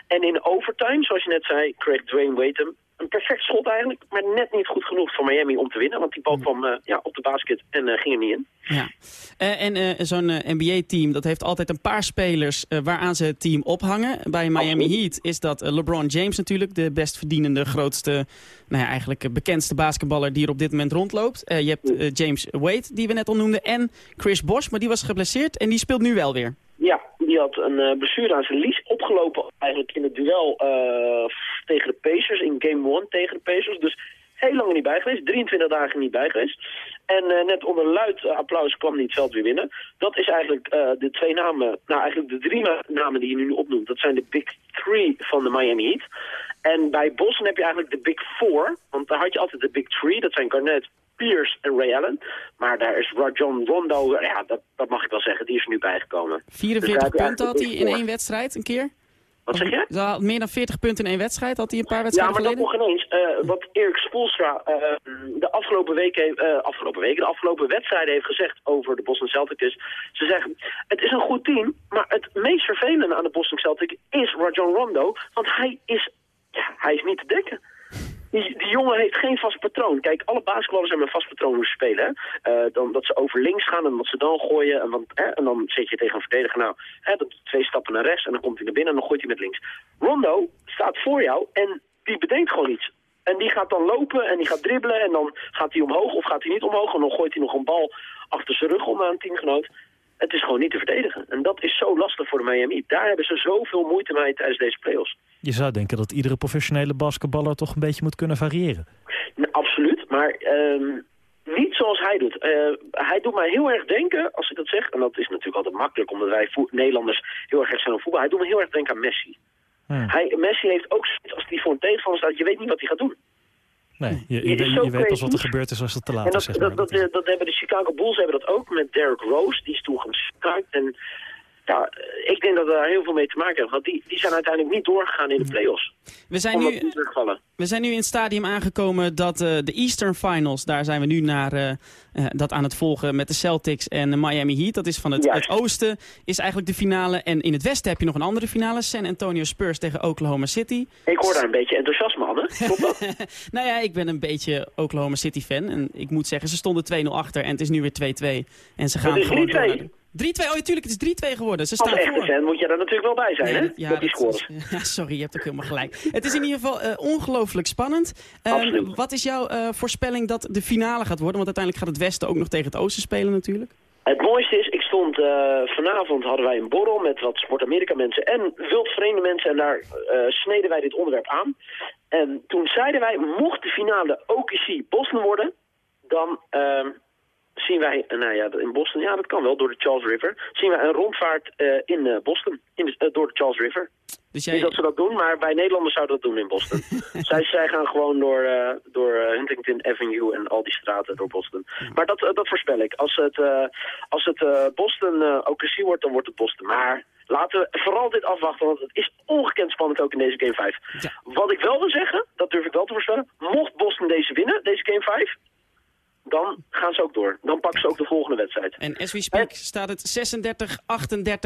S18: En in overtime, zoals je net zei, kreeg Dwayne Wade hem een perfect schot eigenlijk, maar net niet goed genoeg voor Miami om te winnen. Want die bal kwam eh, ja, op de basket en eh, ging er niet in.
S4: Ja. Eh, en zo'n NBA-team, dat heeft altijd een paar spelers waaraan ze het team ophangen. Bij Miami Heat is dat LeBron James natuurlijk, de best verdienende, grootste, nou ja, eigenlijk bekendste basketballer die er op dit moment rondloopt. Je hebt James Wade, die we net al noemden, en Chris Bosh, maar die was geblesseerd en die speelt nu wel weer.
S18: Ja, die had een eh, blessure aan zijn lies opgelopen eigenlijk in het duel eh, tegen de Pacers, in game 1 tegen de Pacers. Dus heel lang niet bij geweest, 23 dagen niet bij geweest. En eh, net onder luid applaus kwam hij het veld weer winnen. Dat is eigenlijk de twee namen, nou eigenlijk de drie na- namen die je nu opnoemt. Dat zijn de Big Three van de Miami Heat. En bij Boston heb je eigenlijk de Big Four, want daar had je altijd de Big Three. Dat zijn Garnett, Pierce en Ray Allen. Maar daar is Rajon Rondo, ja, dat, dat mag ik wel zeggen, die is er nu bijgekomen.
S4: 44
S18: Dus
S4: punten had hij in één wedstrijd, een keer.
S18: Wat zeg je?
S4: Meer dan 40 punten in één wedstrijd, had hij een paar
S18: Ja,
S4: wedstrijden
S18: maar dat
S4: geleden.
S18: nog ineens. eh wat Erik Spoelstra eh, de afgelopen weken, eh, afgelopen weken, de afgelopen wedstrijden heeft gezegd over de Boston Celtics. Ze zeggen, het is een goed team, maar het meest vervelende aan de Boston Celtics is Rajon Rondo. Want hij is, ja, hij is niet te dekken. Die, jongen heeft geen vast patroon. Kijk, alle basketballers hebben een vast patroon hoe ze spelen. Eh, dan, dat ze over links gaan en dat ze dan gooien. En, want, en dan zet je tegen een verdediger, nou, hè, dat twee stappen naar rechts en dan komt hij naar binnen en dan gooit hij met links. Rondo staat voor jou en die bedenkt gewoon iets. En die gaat dan lopen en die gaat dribbelen en dan gaat hij omhoog of gaat hij niet omhoog. En dan gooit hij nog een bal achter zijn rug om aan een teamgenoot. Het is gewoon niet te verdedigen. En dat is zo lastig voor de Miami. Daar hebben ze zoveel moeite mee tijdens deze playoffs.
S3: Je zou denken dat iedere professionele basketballer toch een beetje moet kunnen variëren.
S18: Nou, absoluut, maar ehm, niet zoals hij doet. Eh, hij doet mij heel erg denken, als ik dat zeg, en dat is natuurlijk altijd makkelijk omdat wij Nederlanders heel erg zijn aan voetbal. Hij doet me heel erg denken aan Messi. Hij, Messi heeft ook als hij voor een tegenstander staat, je weet niet wat hij gaat doen.
S3: Nee, je, je,
S18: is
S3: je weet pas wat er gebeurd is als het te laat
S18: En
S3: is.
S18: dat,
S3: Zeg maar.
S18: dat, dat, dat hebben de Chicago Bulls hebben dat ook met Derrick Rose. Die is toen gestruikt. En ja, ik denk dat we daar heel veel mee te maken hebben gehad. Die, die zijn uiteindelijk niet doorgegaan in de playoffs.
S4: We zijn nu-. We zijn nu in het stadium aangekomen dat eh, de Eastern Finals, daar zijn we nu naar eh, eh, dat aan het volgen met de Celtics en de Miami Heat. Dat is van het, het oosten, is eigenlijk de finale. En in het westen heb je nog een andere finale, San Antonio Spurs tegen Oklahoma City.
S18: Ik hoor daar een beetje enthousiasme aan, hè?
S4: Nou ja, ik ben een beetje Oklahoma City fan. En ik moet zeggen, ze stonden 2-0 achter en het is nu weer 2-2. En ze gaan gewoon
S18: 3-2.
S4: Door naar de- 3-2, oh ja, tuurlijk, het is 3-2 geworden. Ze
S18: Als
S4: staan
S18: echte
S4: voor.
S18: fan moet je daar natuurlijk wel bij zijn, hè?
S4: ja,
S18: Met die scores.
S4: ja, sorry, je hebt ook helemaal gelijk. Het is in ieder geval eh, ongelooflijk spannend. Ehm, wat is jouw eh, voorspelling dat de finale gaat worden? Want uiteindelijk gaat het Westen ook nog tegen het Oosten spelen natuurlijk.
S18: Het mooiste is, ik stond eh, vanavond hadden wij een borrel met wat Sport Amerika mensen en wildvreemde mensen en daar sneden wij dit onderwerp aan. En toen zeiden wij, mocht de finale OKC Boston worden, dan ehm, zien wij, eh, nou ja, in Boston, ja dat kan wel, door de Charles River, zien wij een rondvaart eh, in eh, Boston, in de, door de Charles River.
S4: Dus
S18: Niet dat ze dat doen, maar wij Nederlanders zouden dat doen in Boston. zij, zij gaan gewoon door, door Huntington Avenue en al die straten door Boston. Maar dat, dat voorspel ik. Als het, als het Boston eh OKC wordt, dan wordt het Boston. Maar laten we vooral dit afwachten, want het is ongekend spannend ook in deze Game 5. Wat ik wel wil zeggen, dat durf ik wel te voorspellen. Mocht Boston deze winnen, deze Game 5, dan gaan ze ook door. Dan pakken ze ook de volgende wedstrijd.
S4: En as we speak staat het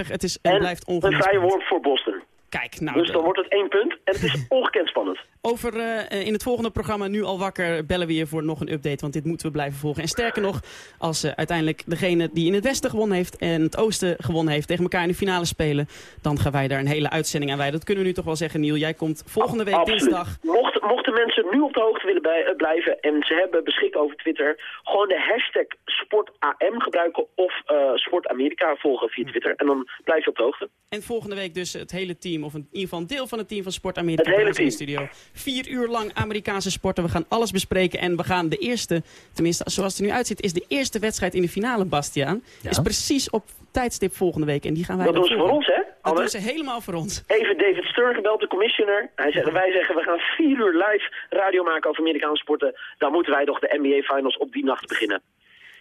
S4: 36-38. Het is,
S18: En
S4: blijft
S18: een
S4: ongelooflijk
S18: vrije worp voor Boston.
S4: Kijk, nou...
S18: Dus dan wordt het één punt en het is ongekend spannend.
S4: Over eh, in het volgende programma Nu al wakker bellen we je voor nog een update. Want dit moeten we blijven volgen. En sterker nog, als eh, uiteindelijk degene die in het westen gewonnen heeft en het oosten gewonnen heeft tegen elkaar in de finale spelen. Dan gaan wij daar een hele uitzending aan wijden. Dat kunnen we nu toch wel zeggen, Niel. Jij komt volgende week
S18: Absoluut.
S4: dinsdag.
S18: Mocht, mochten mensen nu op de hoogte willen bij- eh, blijven en ze hebben beschikt over Twitter, gewoon de hashtag SportAM gebruiken of eh SportAmerika volgen via Twitter. En dan blijf je op de hoogte.
S4: En volgende week dus het hele team, of in ieder geval een deel van het team van Sport Amerika.
S18: Het hele
S4: in de studio. Vier uur lang Amerikaanse sporten. We gaan alles bespreken. En we gaan de eerste, tenminste zoals het er nu uitziet, is de eerste wedstrijd in de finale, Bastiaan. Is precies op tijdstip volgende week. En die gaan wij
S18: Dat doen ze voor ons, hè?
S4: Dat
S18: Anne?
S4: doen ze helemaal voor ons.
S18: Even David Stern gebeld, de commissioner. Hij zegt, wij zeggen, we gaan vier uur live radio maken over Amerikaanse sporten. Dan moeten wij toch de NBA Finals op die nacht beginnen.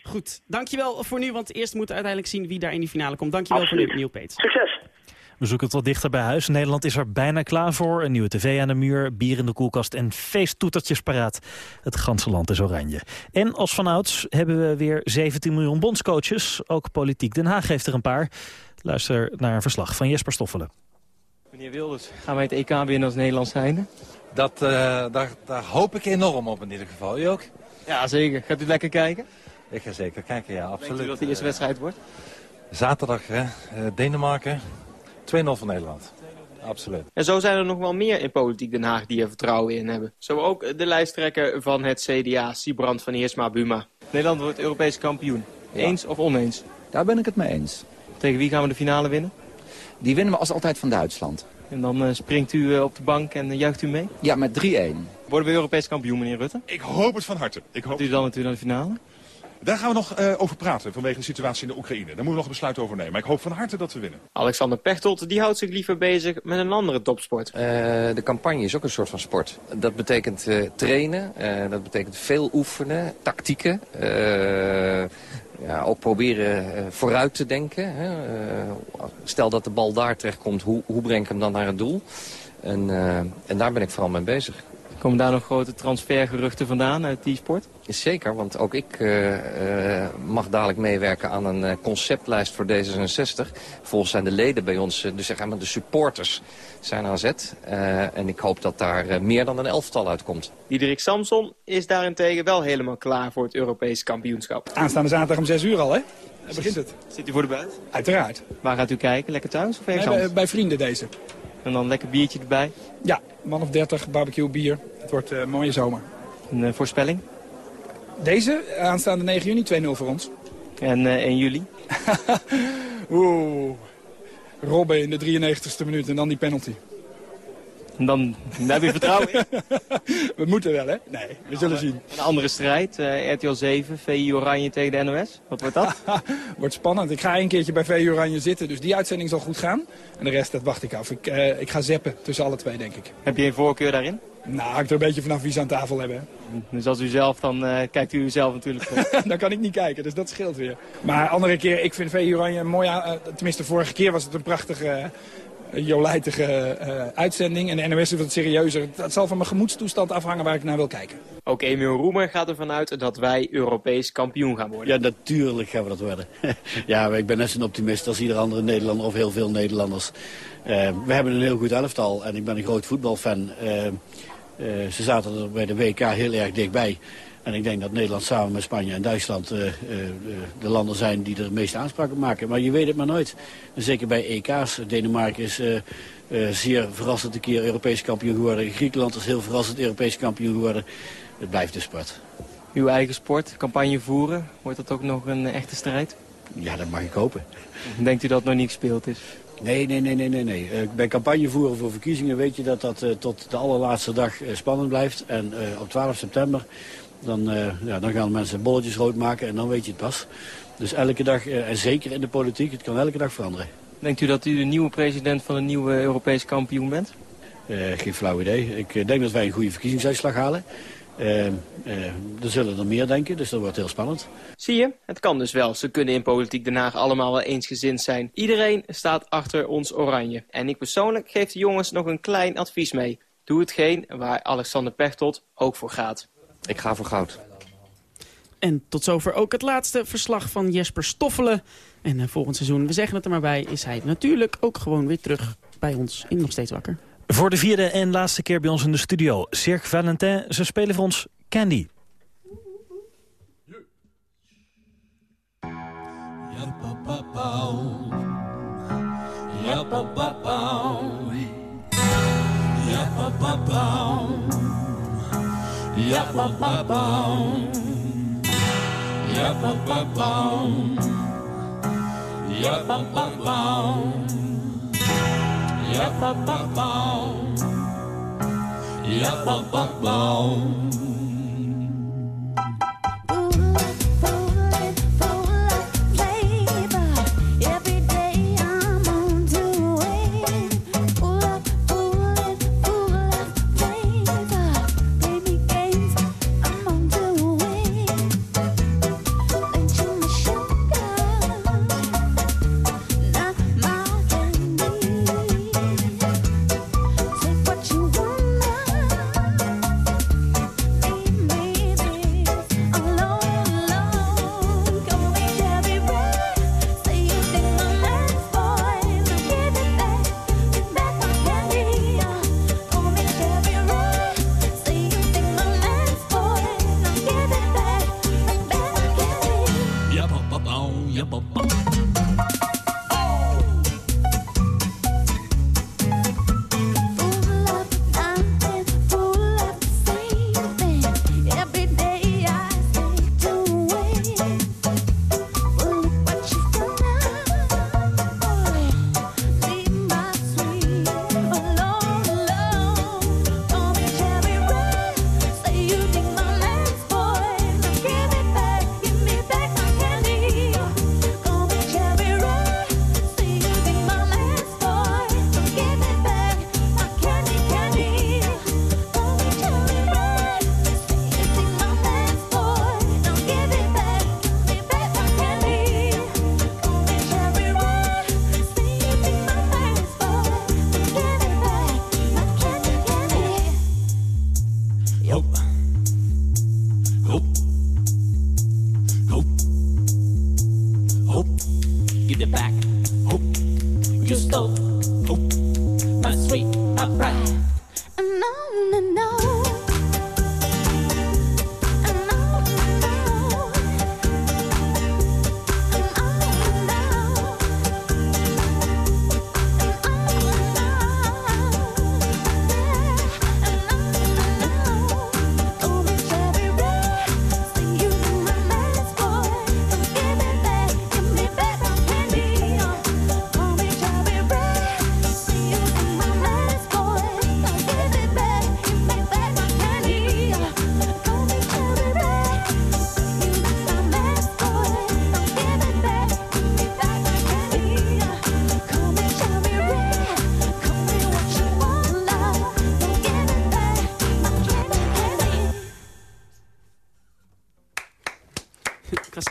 S4: Goed, dankjewel voor nu, want eerst moeten we uiteindelijk zien wie daar in die finale komt. Dankjewel voor nu, Neil Peets.
S18: Succes!
S3: We zoeken het wat dichter bij huis. Nederland is er bijna klaar voor. Een nieuwe tv aan de muur, bier in de koelkast en feesttoetertjes paraat. Het ganse land is oranje. En als vanouds hebben we weer 17 miljoen bondscoaches. Ook Politiek Den Haag heeft er een paar. Luister naar een verslag van Jesper Stoffelen.
S19: Meneer Wilders, gaan wij het EK winnen als Nederland zijnde?
S20: Dat, eh, daar, daar hoop ik enorm op in ieder geval. U ook?
S19: Ja, zeker. Gaat u lekker kijken?
S20: Ik ga zeker kijken, ja, absoluut.
S19: Denkt u dat de eerste wedstrijd wordt?
S20: Zaterdag, hè, eh, Denemarken. 2-0 voor Nederland. Absoluut.
S19: En zo zijn er nog wel meer in Politiek Den Haag die er vertrouwen in hebben. Zo ook de lijsttrekker van het CDA, Sibrand van Heersma Buma. Nederland wordt Europees kampioen. Eens of oneens?
S21: Daar ben ik het mee eens.
S19: Tegen wie gaan we de finale winnen?
S21: Die winnen we als altijd van Duitsland.
S19: En dan eh, springt u eh, op de bank en eh, juicht u mee?
S21: Ja, met 3-1.
S19: Worden we Europees kampioen, meneer Rutte?
S22: Ik hoop het van harte. Ik hoop...
S19: Gaat u dan natuurlijk naar de finale?
S22: Daar gaan we nog eh, over praten vanwege de situatie in de Oekraïne. Daar moeten we nog een besluit over nemen. Maar ik hoop van harte dat we winnen.
S19: Alexander Pechtold die houdt zich liever bezig met een andere topsport.
S23: Eh, de campagne is ook een soort van sport. Dat betekent eh, trainen, eh, dat betekent veel oefenen, tactieken. eh, ja, ook proberen eh, vooruit te denken. Hè. Stel dat de bal daar terechtkomt, hoe, hoe breng ik hem dan naar het doel? En, eh, en daar ben ik vooral mee bezig.
S19: Komen daar nog grote transfergeruchten vandaan uit die sport?
S23: Zeker, want ook ik eh, eh, mag dadelijk meewerken aan een eh, conceptlijst voor D66. Volgens zijn de leden bij ons, dus zeg maar de supporters, zijn aan zet. Eh, en ik hoop dat daar meer dan een elftal uitkomt.
S19: Diederik Samson is daarentegen wel helemaal klaar voor het Europese kampioenschap.
S24: Aanstaande zaterdag om 6 uur al, hè? Dan begint het.
S19: Zit u voor de buis?
S24: Uiteraard.
S19: Waar gaat u kijken? Lekker thuis of ergens
S24: Nee, bij, bij vrienden deze.
S19: En dan lekker biertje erbij?
S24: Ja, man of 30, barbecue, bier. Het wordt eh, een mooie zomer.
S19: Een eh, voorspelling?
S24: Deze, aanstaande 9 juni, 2-0 voor ons.
S19: En, eh, en jullie?
S24: Oeh, Robben in de 93ste minuut en dan die penalty.
S19: En dan daar heb je vertrouwen in?
S24: We moeten wel, hè? Nee, we zullen zien.
S19: Een andere strijd, eh, RTL 7, VI Oranje tegen de NOS. Wat wordt dat?
S24: Wordt spannend. Ik ga een keertje bij VU Oranje zitten, dus die uitzending zal goed gaan. En de rest, dat wacht ik af. Ik, eh, ik ga zeppen tussen alle twee, denk ik.
S19: Heb je een voorkeur daarin?
S24: Nou, hangt er een beetje vanaf wie ze aan tafel hebben.
S19: Dus als u zelf, dan eh, kijkt u zelf natuurlijk. voor.
S24: Dan kan ik niet kijken, dus dat scheelt weer. Maar andere keer, ik vind VU Oranje een mooie... eh, tenminste, vorige keer was het een prachtige... jolijtige eh, uitzending. En de NOS doet het serieuzer. Het zal van mijn gemoedstoestand afhangen waar ik naar wil kijken.
S19: Ook Emiel Roemer gaat ervan uit dat wij Europees kampioen gaan worden.
S25: Ja, natuurlijk gaan we dat worden. ja, ik ben net zo'n optimist als ieder andere Nederlander of heel veel Nederlanders. Eh, we hebben een heel goed elftal en ik ben een groot voetbalfan. Eh, eh, ze zaten er bij de WK heel erg dichtbij. En ik denk dat Nederland samen met Spanje en Duitsland eh, eh, eh, de landen zijn die er de meeste aanspraak op maken. Maar je weet het maar nooit. Zeker bij EK's. Denemarken is zeer verrassend een keer Europees kampioen geworden. Griekenland is heel verrassend Europees kampioen geworden. Het blijft de sport.
S19: Uw eigen sport, campagne voeren, wordt dat ook nog een echte strijd?
S25: Ja, dat mag ik hopen.
S19: Denkt u dat het nog niet gespeeld is?
S25: Nee, nee, nee, nee, nee. nee. Bij campagne voeren voor verkiezingen weet je dat dat tot de allerlaatste dag spannend blijft. En op 12 september, dan, eh, ja, dan gaan mensen bolletjes rood maken en dan weet je het pas. Dus elke dag, eh, en zeker in de politiek, het kan elke dag veranderen.
S19: Denkt u dat u de nieuwe president van een nieuwe Europees kampioen bent?
S25: Eh, geen flauw idee. Ik denk dat wij een goede verkiezingsuitslag halen. Er zullen er meer denken, dus dat wordt heel spannend.
S19: Zie je, het kan dus wel. Ze kunnen in Politiek Den Haag allemaal wel eensgezind zijn. Iedereen staat achter ons oranje. En ik persoonlijk geef de jongens nog een klein advies mee. Doe hetgeen waar Alexander Pechtold ook voor gaat.
S23: Ik ga voor goud.
S4: En tot zover ook het laatste verslag van Jesper Stoffelen. En eh, volgend seizoen, we zeggen het er maar bij, is hij natuurlijk ook gewoon weer terug bij ons in Nog Steeds Wakker.
S3: Voor de vierde en laatste keer bij ons in de studio, Cirque Valentin. Ze spelen voor ons Candy.
S26: Yap-a-ba-bum. Yap-a-ba-bum. Yap-a-ba-bum. Yap-a-ba-bum. Yap-a-ba-bum. bop bop.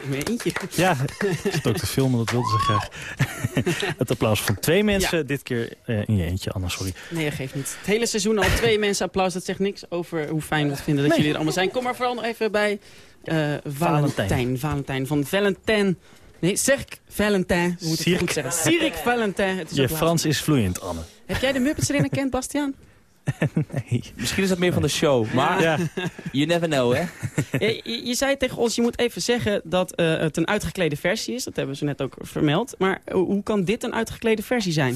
S4: Meer eentje.
S3: Ja, ik zit ook te filmen, dat wilden ze graag. het applaus van twee mensen, dit keer eh, in je eentje, Anna, sorry.
S4: Nee, dat geeft niet. Het hele seizoen al twee mensen applaus. Dat zegt niks over hoe fijn we het vinden dat
S3: Nee.
S4: jullie er allemaal zijn. Kom maar vooral nog even bij eh Valentijn.
S3: Valentijn.
S4: Valentijn van Valentin. Nee, Cirque Valentin. We moeten het goed zeggen. Cirque Valentin. Het is
S3: Je Frans is vloeiend, Anne.
S4: Heb jij de Muppets erin herkend, Bastiaan?
S27: Misschien is dat meer van de show, maar
S4: Ja.
S27: you never know, hè?
S4: je, je, je zei tegen ons, je moet even zeggen dat eh, het een uitgeklede versie is. Dat hebben ze net ook vermeld. Maar eh, hoe kan dit een uitgeklede versie zijn?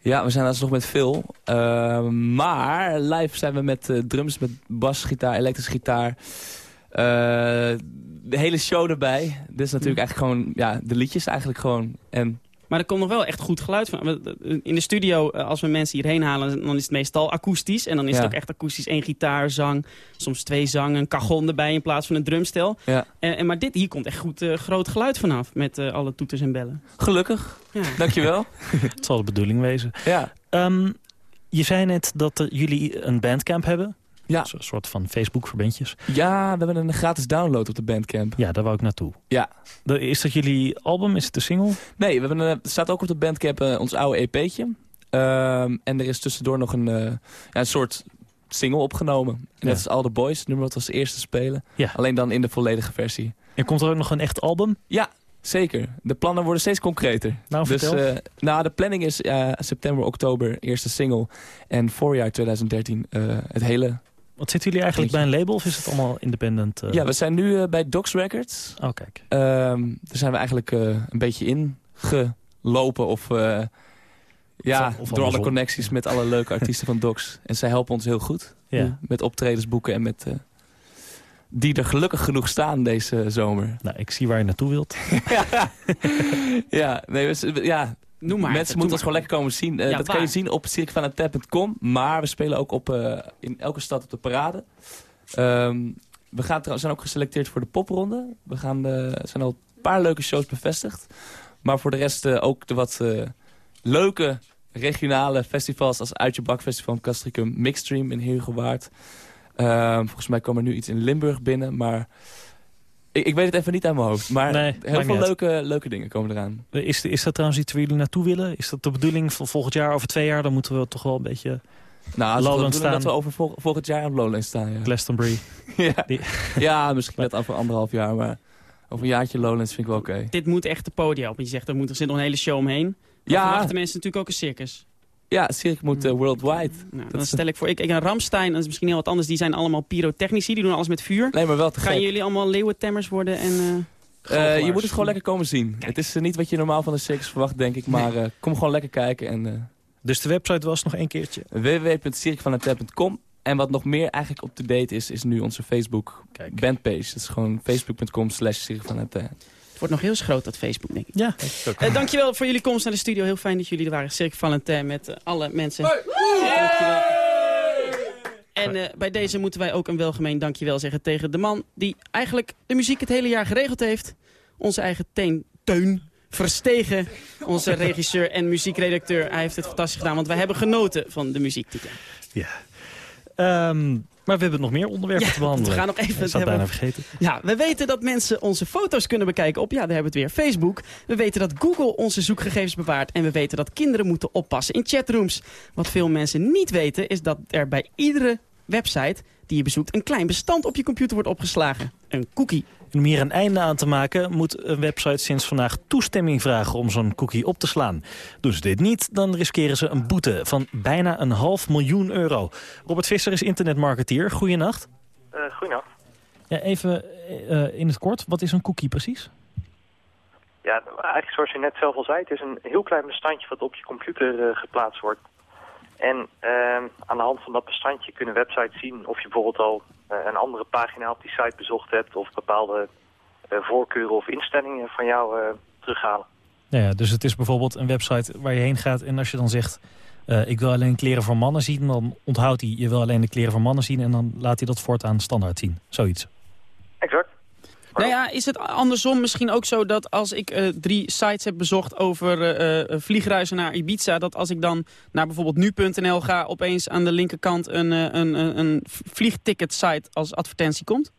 S27: Ja, we zijn alsnog met Phil. Uh, maar live zijn we met eh, drums, met basgitaar, elektrische gitaar. Eh, de hele show erbij. Dit is natuurlijk eigenlijk gewoon, ja, de liedjes eigenlijk gewoon. En
S4: Maar er komt nog wel echt goed geluid van. In de studio, eh, als we mensen hierheen halen, dan is het meestal akoestisch. En dan is
S27: Ja.
S4: het ook echt akoestisch. Eén gitaar, zang, soms twee zangen, een cajon erbij in plaats van een drumstel.
S27: Ja.
S4: En, en, maar dit, hier komt echt goed eh, groot geluid vanaf met eh, alle toeters en bellen.
S27: gelukkig.
S4: Ja.
S27: Dankjewel.
S3: Het zal de bedoeling wezen.
S27: Ja.
S3: Ehm, je zei net dat jullie een bandcamp hebben.
S27: Ja.
S3: Een soort van Facebook-verbindjes.
S27: Ja, we hebben een gratis download op de Bandcamp.
S3: Ja, daar wou ik naartoe.
S27: Ja.
S3: Is dat jullie album? Is het de single?
S27: Nee, we hebben een, staat ook op de Bandcamp eh, ons oude EP'tje. Ehm, en er is tussendoor nog een, eh, ja, een soort single opgenomen. En
S3: Ja.
S27: dat is All The Boys, nummer wat we als eerste spelen.
S3: Ja.
S27: Alleen dan in de volledige versie.
S3: En komt er ook nog een echt album?
S27: Ja, zeker. De plannen worden steeds concreter.
S3: Nou,
S27: dus, eh, nou, de planning is september, oktober, eerste single. En voorjaar 2013 eh, het hele...
S3: Wat zitten jullie eigenlijk bij een label of is het allemaal independent? eh?
S27: Ja, we zijn nu eh, bij Docs Records.
S3: Oh, kijk.
S27: Ehm, daar zijn we eigenlijk eh, een beetje ingelopen of... eh, ja,
S3: Of- of
S27: door alle connecties met alle leuke artiesten van Docs. En zij helpen ons heel goed.
S3: Ja.
S27: Met optredens boeken en met... die er gelukkig genoeg staan deze zomer.
S3: Nou, ik zie waar je naartoe wilt.
S27: ja, nee, we, we- ja.
S4: Noem maar
S27: Mensen moeten ons gewoon lekker komen zien. Eh,
S4: Ja,
S27: dat kan je zien op circvanatep.com. Maar we spelen ook op, eh, in elke stad op de parade. Ehm, we gaan, zijn ook geselecteerd voor de popronde. We gaan, eh, er zijn al een paar leuke shows bevestigd. Maar voor de rest ook de wat leuke regionale festivals... als Uit Je Bak Festival in Castricum, Mixstream in Heergewaard. Ehm volgens mij kwam er nu iets in Limburg binnen, maar... Ik, ik weet het even niet uit mijn hoofd. Maar
S3: Nee,
S27: heel veel
S3: uit.
S27: leuke, leuke dingen komen eraan.
S3: Is, is dat trouwens iets waar jullie naartoe willen? Is dat de bedoeling van volgend jaar, over twee jaar? Dan moeten we toch wel een beetje
S27: Nou,
S3: Lowland
S27: dat, doen, dat
S3: staan.
S27: we over vol- volgend jaar op Lowland staan. Ja,
S3: Glastonbury.
S27: ja.
S3: Die-
S27: ja misschien net over anderhalf jaar, maar over een jaartje Lowlands vind ik wel oké.
S4: Dit moet echt de podium op. Want je zegt, er, moet, er zit nog een hele show omheen. Dan
S27: Ja.
S4: verwachten mensen natuurlijk ook een circus.
S27: Ja, Cirque moet eh, worldwide.
S4: Nou, dan stel ik voor, ik, ik en Ramstein, dat is misschien heel wat anders. Die zijn allemaal pyrotechnici, die doen alles met vuur.
S27: Nee, maar wel te
S4: Gaan
S27: gek.
S4: jullie allemaal leeuwentemmers worden en... eh,
S27: Eh, je moet het gewoon lekker komen zien. Het is niet wat je normaal van de circus verwacht, denk ik. Maar eh, kom gewoon lekker kijken. En, eh,
S3: Dus de website was nog één keertje.
S27: www.cirquevanatep.com En wat nog meer eigenlijk up-to-date is, is nu onze Facebook bandpage. Dat is gewoon facebook.com slash.
S4: Het wordt nog heel groot, dat Facebook, denk ik.
S3: Ja,
S4: Eh, dankjewel voor jullie komst naar de studio. Heel fijn dat jullie er waren. Cirque Valentin met eh, alle mensen. Dankjewel. En eh, bij deze moeten wij ook een welgemeen dankjewel zeggen tegen de man die eigenlijk de muziek het hele jaar geregeld heeft. Onze eigen teen, Teun Verstegen, onze regisseur en muziekredacteur. Hij heeft het fantastisch gedaan, want wij hebben genoten van de muziek. dit jaar.
S3: Ja. Ehm, maar we hebben nog meer onderwerpen
S4: Ja,
S3: te behandelen.
S4: we gaan nog even het
S3: bijna vergeten.
S4: Ja, we weten dat mensen onze foto's kunnen bekijken op, ja, daar hebben we het weer, Facebook. We weten dat Google onze zoekgegevens bewaart. En we weten dat kinderen moeten oppassen in chatrooms. Wat veel mensen niet weten, is dat er bij iedere website die je bezoekt... een klein bestand op je computer wordt opgeslagen. Een cookie.
S3: En om hier een einde aan te maken moet een website sinds vandaag toestemming vragen om zo'n cookie op te slaan. Doen ze dit niet, dan riskeren ze een boete van bijna een half miljoen euro. Robert Visser is internetmarketeer. Goeienacht.
S28: Uh, goeienacht.
S3: Ja, even uh, in het kort, wat is een cookie precies?
S28: Ja, eigenlijk zoals je net zelf al zei, het is een heel klein bestandje wat op je computer uh, geplaatst wordt. En uh, aan de hand van dat bestandje kunnen websites zien of je bijvoorbeeld al uh, een andere pagina op die site bezocht hebt of bepaalde uh, voorkeuren of instellingen van jou uh, terughalen.
S3: Ja, ja, dus het is bijvoorbeeld een website waar je heen gaat en als je dan zegt... Uh, ik wil alleen kleren van mannen zien, dan onthoudt hij... je wil alleen de kleren van mannen zien en dan laat hij dat voortaan standaard zien. Zoiets.
S28: Exact.
S4: Nou ja, is het andersom misschien ook zo dat als ik uh, drie sites heb bezocht over uh, vliegreizen naar Ibiza... dat als ik dan naar bijvoorbeeld nu.nl ga... opeens aan de linkerkant een, een, een, een vliegticket site als advertentie komt?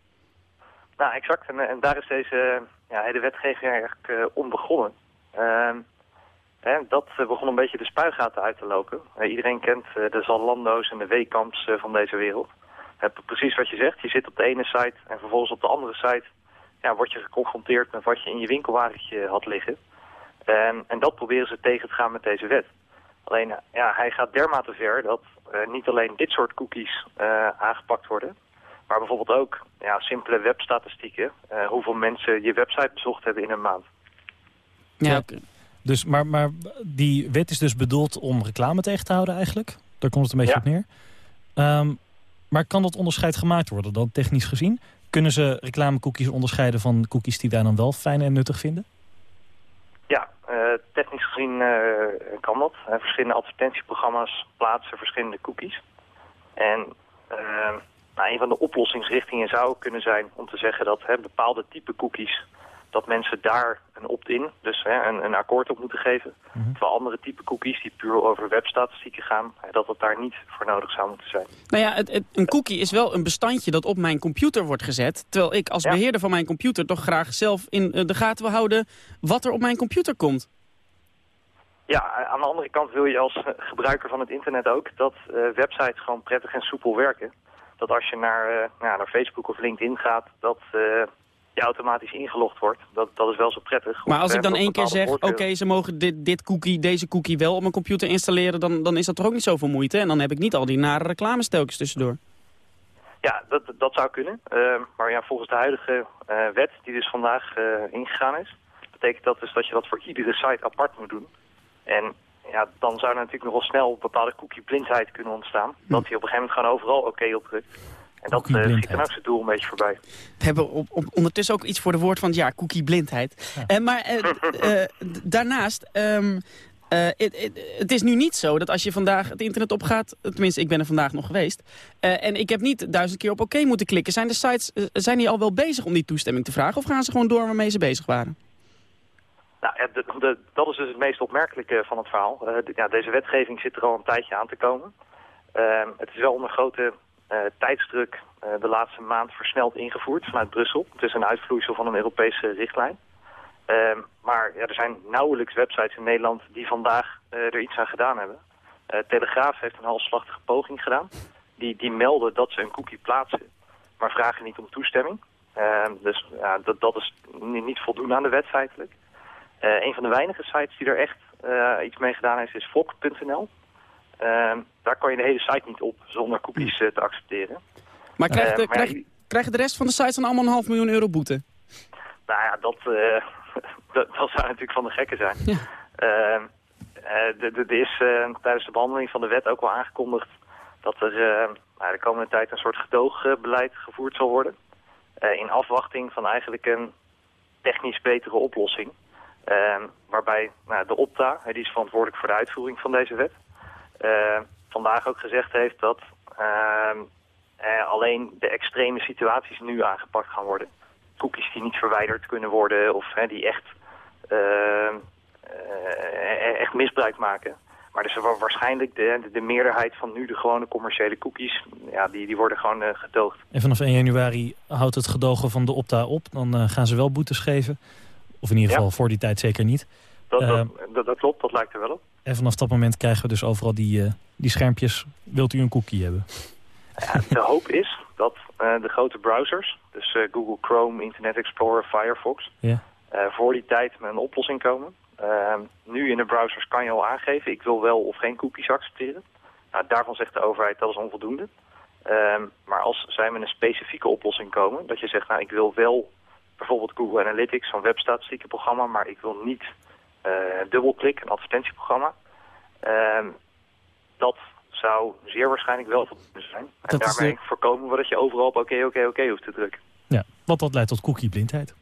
S28: Nou, exact. En, en daar is deze ja, hele wetgeving eigenlijk eh, om begonnen. Ehm, hè, dat eh, begon een beetje de spuigaten uit te lopen. Eh, iedereen kent eh, de Zalando's en de Weekamps eh, van deze wereld. Eh, precies wat je zegt, je zit op de ene site en vervolgens op de andere site ja, word je geconfronteerd met wat je in je winkelwagentje had liggen. Ehm, en dat proberen ze tegen te gaan met deze wet. Alleen, ja, hij gaat dermate ver dat eh, niet alleen dit soort cookies eh, aangepakt worden, maar bijvoorbeeld ook ja, simpele webstatistieken. eh, hoeveel mensen je website bezocht hebben in een maand.
S4: Ja,
S3: Dus, maar, maar die wet is dus bedoeld om reclame tegen te houden eigenlijk? Daar komt het een beetje
S28: Ja.
S3: op neer. Ehm, maar kan dat onderscheid gemaakt worden dan technisch gezien? Kunnen ze reclamecookies onderscheiden van cookies die wij dan wel fijn en nuttig vinden?
S28: Ja, eh, technisch gezien eh, kan dat. Eh, verschillende advertentieprogramma's plaatsen verschillende cookies. En nou, een van de oplossingsrichtingen zou kunnen zijn om te zeggen dat hè, bepaalde type cookies, dat mensen daar een opt-in, dus hè, een, een akkoord op moeten geven. Terwijl andere type cookies die puur over webstatistieken gaan, hè, dat het daar niet voor nodig zou moeten zijn.
S4: Nou ja, het, het- een cookie is wel een bestandje dat op mijn computer wordt gezet. Terwijl ik als beheerder van mijn computer toch graag zelf in eh, de gaten wil houden wat er op mijn computer komt.
S28: Ja, aan de andere kant wil je als eh, gebruiker van het internet ook dat eh, websites gewoon prettig en soepel werken. Dat als je naar, eh, nou, naar Facebook of LinkedIn gaat, dat eh, je automatisch ingelogd wordt. Dat, dat is wel zo prettig.
S4: Maar als ik dan één keer zeg, oké, ze mogen dit, dit cookie, deze cookie wel op mijn computer installeren, dan, dan is dat toch ook niet zoveel moeite. En dan heb ik niet al die nare reclamestelkjes tussendoor.
S28: Ja, dat, dat zou kunnen. Eh, maar ja, volgens de huidige eh, wet, die dus vandaag eh, ingegaan is, betekent dat dus dat je dat voor iedere site apart moet doen. En ja, dan zou er natuurlijk nog wel snel bepaalde cookie-blindheid kunnen ontstaan. Dat hij op een gegeven moment gewoon overal oké opdrukt. En dat eh, schiet dan ook zijn doel een beetje voorbij.
S4: We hebben op, op- ondertussen ook iets voor de woord van het jaar, cookie-blindheid. Eh, maar eh, eh, daarnaast, ehm, eh, het- is nu niet zo dat als je vandaag het internet opgaat... tenminste, ik ben er vandaag nog geweest... eh, en ik heb niet duizend keer op oké moeten klikken. Zijn de sites zijn die al wel bezig om die toestemming te vragen... of gaan ze gewoon door waarmee ze bezig waren?
S28: Nou, ja, de, de- dat is dus het meest opmerkelijke van het verhaal. Eh, de- ja, deze wetgeving zit er al een tijdje aan te komen. Ehm, het is wel onder grote tijdsdruk eh, de laatste maand versneld ingevoerd vanuit Brussel. Het is een uitvloeisel van een Europese richtlijn. Ehm, maar ja, er zijn nauwelijks websites in Nederland die vandaag eh, er iets aan gedaan hebben. Eh, Telegraaf heeft een halfslachtige poging gedaan. Die, die melden dat ze een cookie plaatsen, maar vragen niet om toestemming. Ehm, dus dat, dat is ni- niet voldoende aan de wet feitelijk. Eh, een van de weinige sites die er echt eh, iets mee gedaan heeft is Fok.nl. Ehm, daar kan je de hele site niet op zonder cookies eh, te accepteren.
S4: Maar krijgt de,
S28: maar ja,
S4: krijg- krijgen de rest van de sites dan allemaal een half miljoen euro boete?
S28: Nou ja, dat, eh, dat, dat zou natuurlijk van de gekken zijn. Ehm, de- Er is eh, tijdens de behandeling van de wet ook wel aangekondigd dat er nou, de komende tijd een soort gedoogbeleid gevoerd zal worden. In afwachting van eigenlijk een technisch betere oplossing. Ehm, waarbij nou, de OPTA, die is verantwoordelijk voor de uitvoering van deze wet, vandaag ook gezegd heeft dat ehm, eh, alleen de extreme situaties nu aangepakt gaan worden cookies die niet verwijderd kunnen worden of die echt, ehm, eh, echt misbruik maken. Maar dus wa- waarschijnlijk de, de, de meerderheid van nu de gewone commerciële cookies, ja, die, die worden gewoon eh, gedoogd.
S3: En vanaf 1 januari houdt het gedogen van de Opta op. Dan eh, gaan ze wel boetes geven. Of in ieder
S28: Ja.
S3: geval voor die tijd zeker niet.
S28: Dat,
S3: Eh,
S28: dat, dat, dat klopt, dat lijkt er wel op.
S3: En vanaf dat moment krijgen we dus overal die, eh, die schermpjes. Wilt u een cookie hebben?
S28: Ja, de hoop is dat eh, de grote browsers, dus eh, Google Chrome, Internet Explorer, Firefox,
S3: Ja.
S28: voor die tijd met een oplossing komen. Ehm, nu in de browsers kan je al aangeven, ik wil wel of geen cookies accepteren. Nou, daarvan zegt de overheid dat is onvoldoende. Ehm, maar als zij met een specifieke oplossing komen, dat je zegt, nou ik wil wel bijvoorbeeld Google Analytics, zo'n webstatistiekenprogramma, maar ik wil niet dubbelklik, een advertentieprogramma. Ehm, dat zou zeer waarschijnlijk wel voldoende zijn. En
S3: Dat
S28: daarmee
S3: de-
S28: voorkomen we dat je overal op oké, oké, oké hoeft te drukken.
S3: Ja, want dat leidt tot cookieblindheid.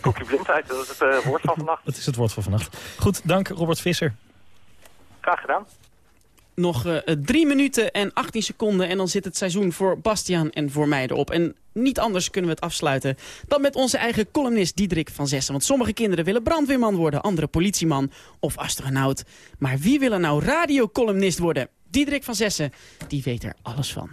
S28: Cookieblindheid, dat is het eh, woord van vannacht.
S3: Dat is het woord van vannacht. Goed, dank Robert Visser.
S28: Graag gedaan.
S4: Nog eh, drie minuten en 18 seconden en dan zit het seizoen voor Bastiaan en voor mij erop. En niet anders kunnen we het afsluiten dan met onze eigen columnist Diederik van Zessen. Want sommige kinderen willen brandweerman worden, andere politieman of astronaut. Maar wie wil er nou radiocolumnist worden? Diederik van Zessen, die weet er alles van.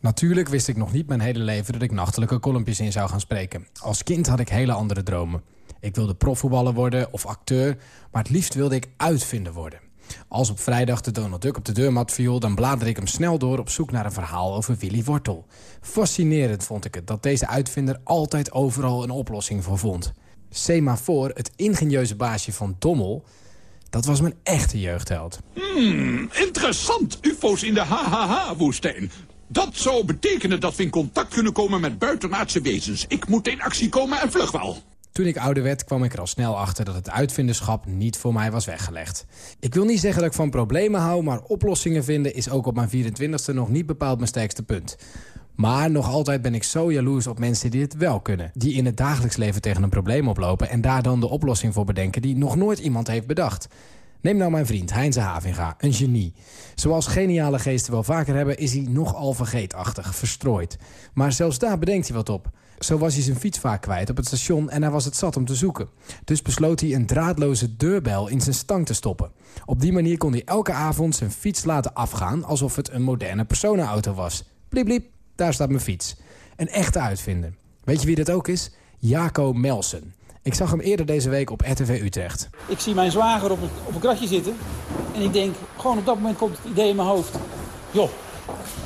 S29: Natuurlijk wist ik nog niet mijn hele leven dat ik nachtelijke kolompjes in zou gaan spreken. Als kind had ik hele andere dromen. Ik wilde profvoetballer worden of acteur, maar het liefst wilde ik uitvinder worden. Als op vrijdag de Donald Duck op de deurmat viel... dan bladerde ik hem snel door op zoek naar een verhaal over Willy Wortel. Fascinerend vond ik het dat deze uitvinder altijd overal een oplossing voor vond. Semafor, het ingenieuze baasje van Dommel... dat was mijn echte jeugdheld.
S30: Hmm, interessant. UFO's in de HHH-woestijn. Dat zou betekenen dat we in contact kunnen komen met buitenaardse wezens. Ik moet in actie komen en vlug wel.
S29: Toen ik ouder werd, kwam ik er al snel achter dat het uitvinderschap niet voor mij was weggelegd. Ik wil niet zeggen dat ik van problemen hou, maar oplossingen vinden is ook op mijn 24e nog niet bepaald mijn sterkste punt. Maar nog altijd ben ik zo jaloers op mensen die het wel kunnen. Die in het dagelijks leven tegen een probleem oplopen en daar dan de oplossing voor bedenken die nog nooit iemand heeft bedacht. Neem nou mijn vriend Heinze Havinga, een genie. Zoals geniale geesten wel vaker hebben, is hij nogal vergeetachtig, verstrooid. Maar zelfs daar bedenkt hij wat op. Zo was hij zijn fiets vaak kwijt op het station en hij was het zat om te zoeken. Dus besloot hij een draadloze deurbel in zijn stang te stoppen. Op die manier kon hij elke avond zijn fiets laten afgaan alsof het een moderne personenauto was. Bliep bliep, daar staat mijn fiets. Een echte uitvinder. Weet je wie dat ook is? Jaco Melsen. Ik zag hem eerder deze week op RTV Utrecht.
S31: Ik zie mijn zwager op, een- op een kratje zitten. En ik denk, gewoon op dat moment komt het idee in mijn hoofd. Joh,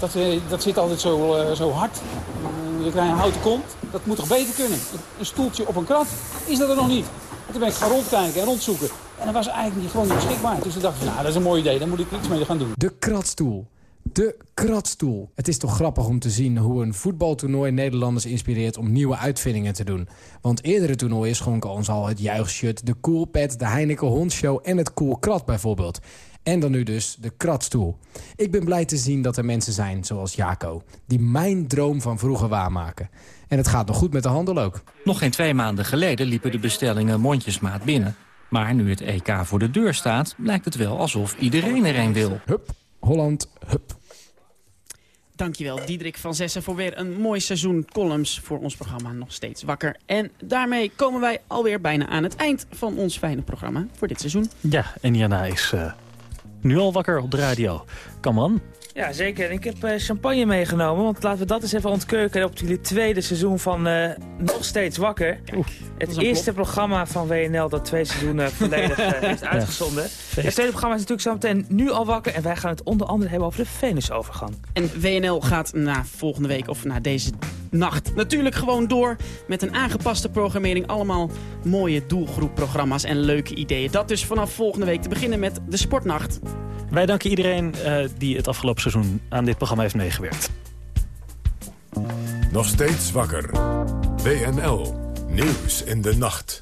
S31: dat, eh, dat zit altijd zo, eh, zo hard. Je krijgt een houten kont. Dat moet toch beter kunnen? Een stoeltje op een krat, is dat er nog niet? En toen ben ik gaan rondkijken en rondzoeken. En dat was eigenlijk niet, gewoon beschikbaar. Dus toen dacht ik, nou, dat is een mooi idee. Daar moet ik iets mee gaan doen.
S29: De kratstoel. De kratstoel. Het is toch grappig om te zien hoe een voetbaltoernooi Nederlanders inspireert om nieuwe uitvindingen te doen. Want eerdere toernooien schonken ons al het juichshirt, de coolpad, de Heineken Hondshow en het cool krat bijvoorbeeld. En dan nu dus de kratstoel. Ik ben blij te zien dat er mensen zijn, zoals Jaco, die mijn droom van vroeger waarmaken. En het gaat nog goed met de handel ook.
S32: Nog geen twee maanden geleden liepen de bestellingen mondjesmaat binnen. Maar nu het EK voor de deur staat, lijkt het wel alsof iedereen er een wil.
S29: Hup, Holland, hup.
S4: Dankjewel Diederik van Zessen voor weer een mooi seizoen columns voor ons programma Nog Steeds Wakker. En daarmee komen wij alweer bijna aan het eind van ons fijne programma voor dit seizoen.
S3: Ja, en Jana is eh, nu al wakker op de radio. Kamran?
S33: Ja, zeker. En ik heb eh, champagne meegenomen, want laten we dat eens even ontkeuken op jullie tweede seizoen van eh, Nog Steeds Wakker. het eerste programma van WNL dat twee seizoenen volledig eh, heeft uitgezonden. Het tweede programma is natuurlijk zo meteen nu al wakker en wij gaan het onder andere hebben over de Venusovergang.
S4: En WNL gaat na volgende week of na deze nacht natuurlijk gewoon door met een aangepaste programmering. Allemaal mooie doelgroepprogramma's en leuke ideeën. Dat dus vanaf volgende week te beginnen met de Sportnacht.
S3: Wij danken iedereen eh, die het afgelopen aan dit programma heeft meegewerkt.
S2: Nog steeds wakker. WNL. Nieuws in de nacht.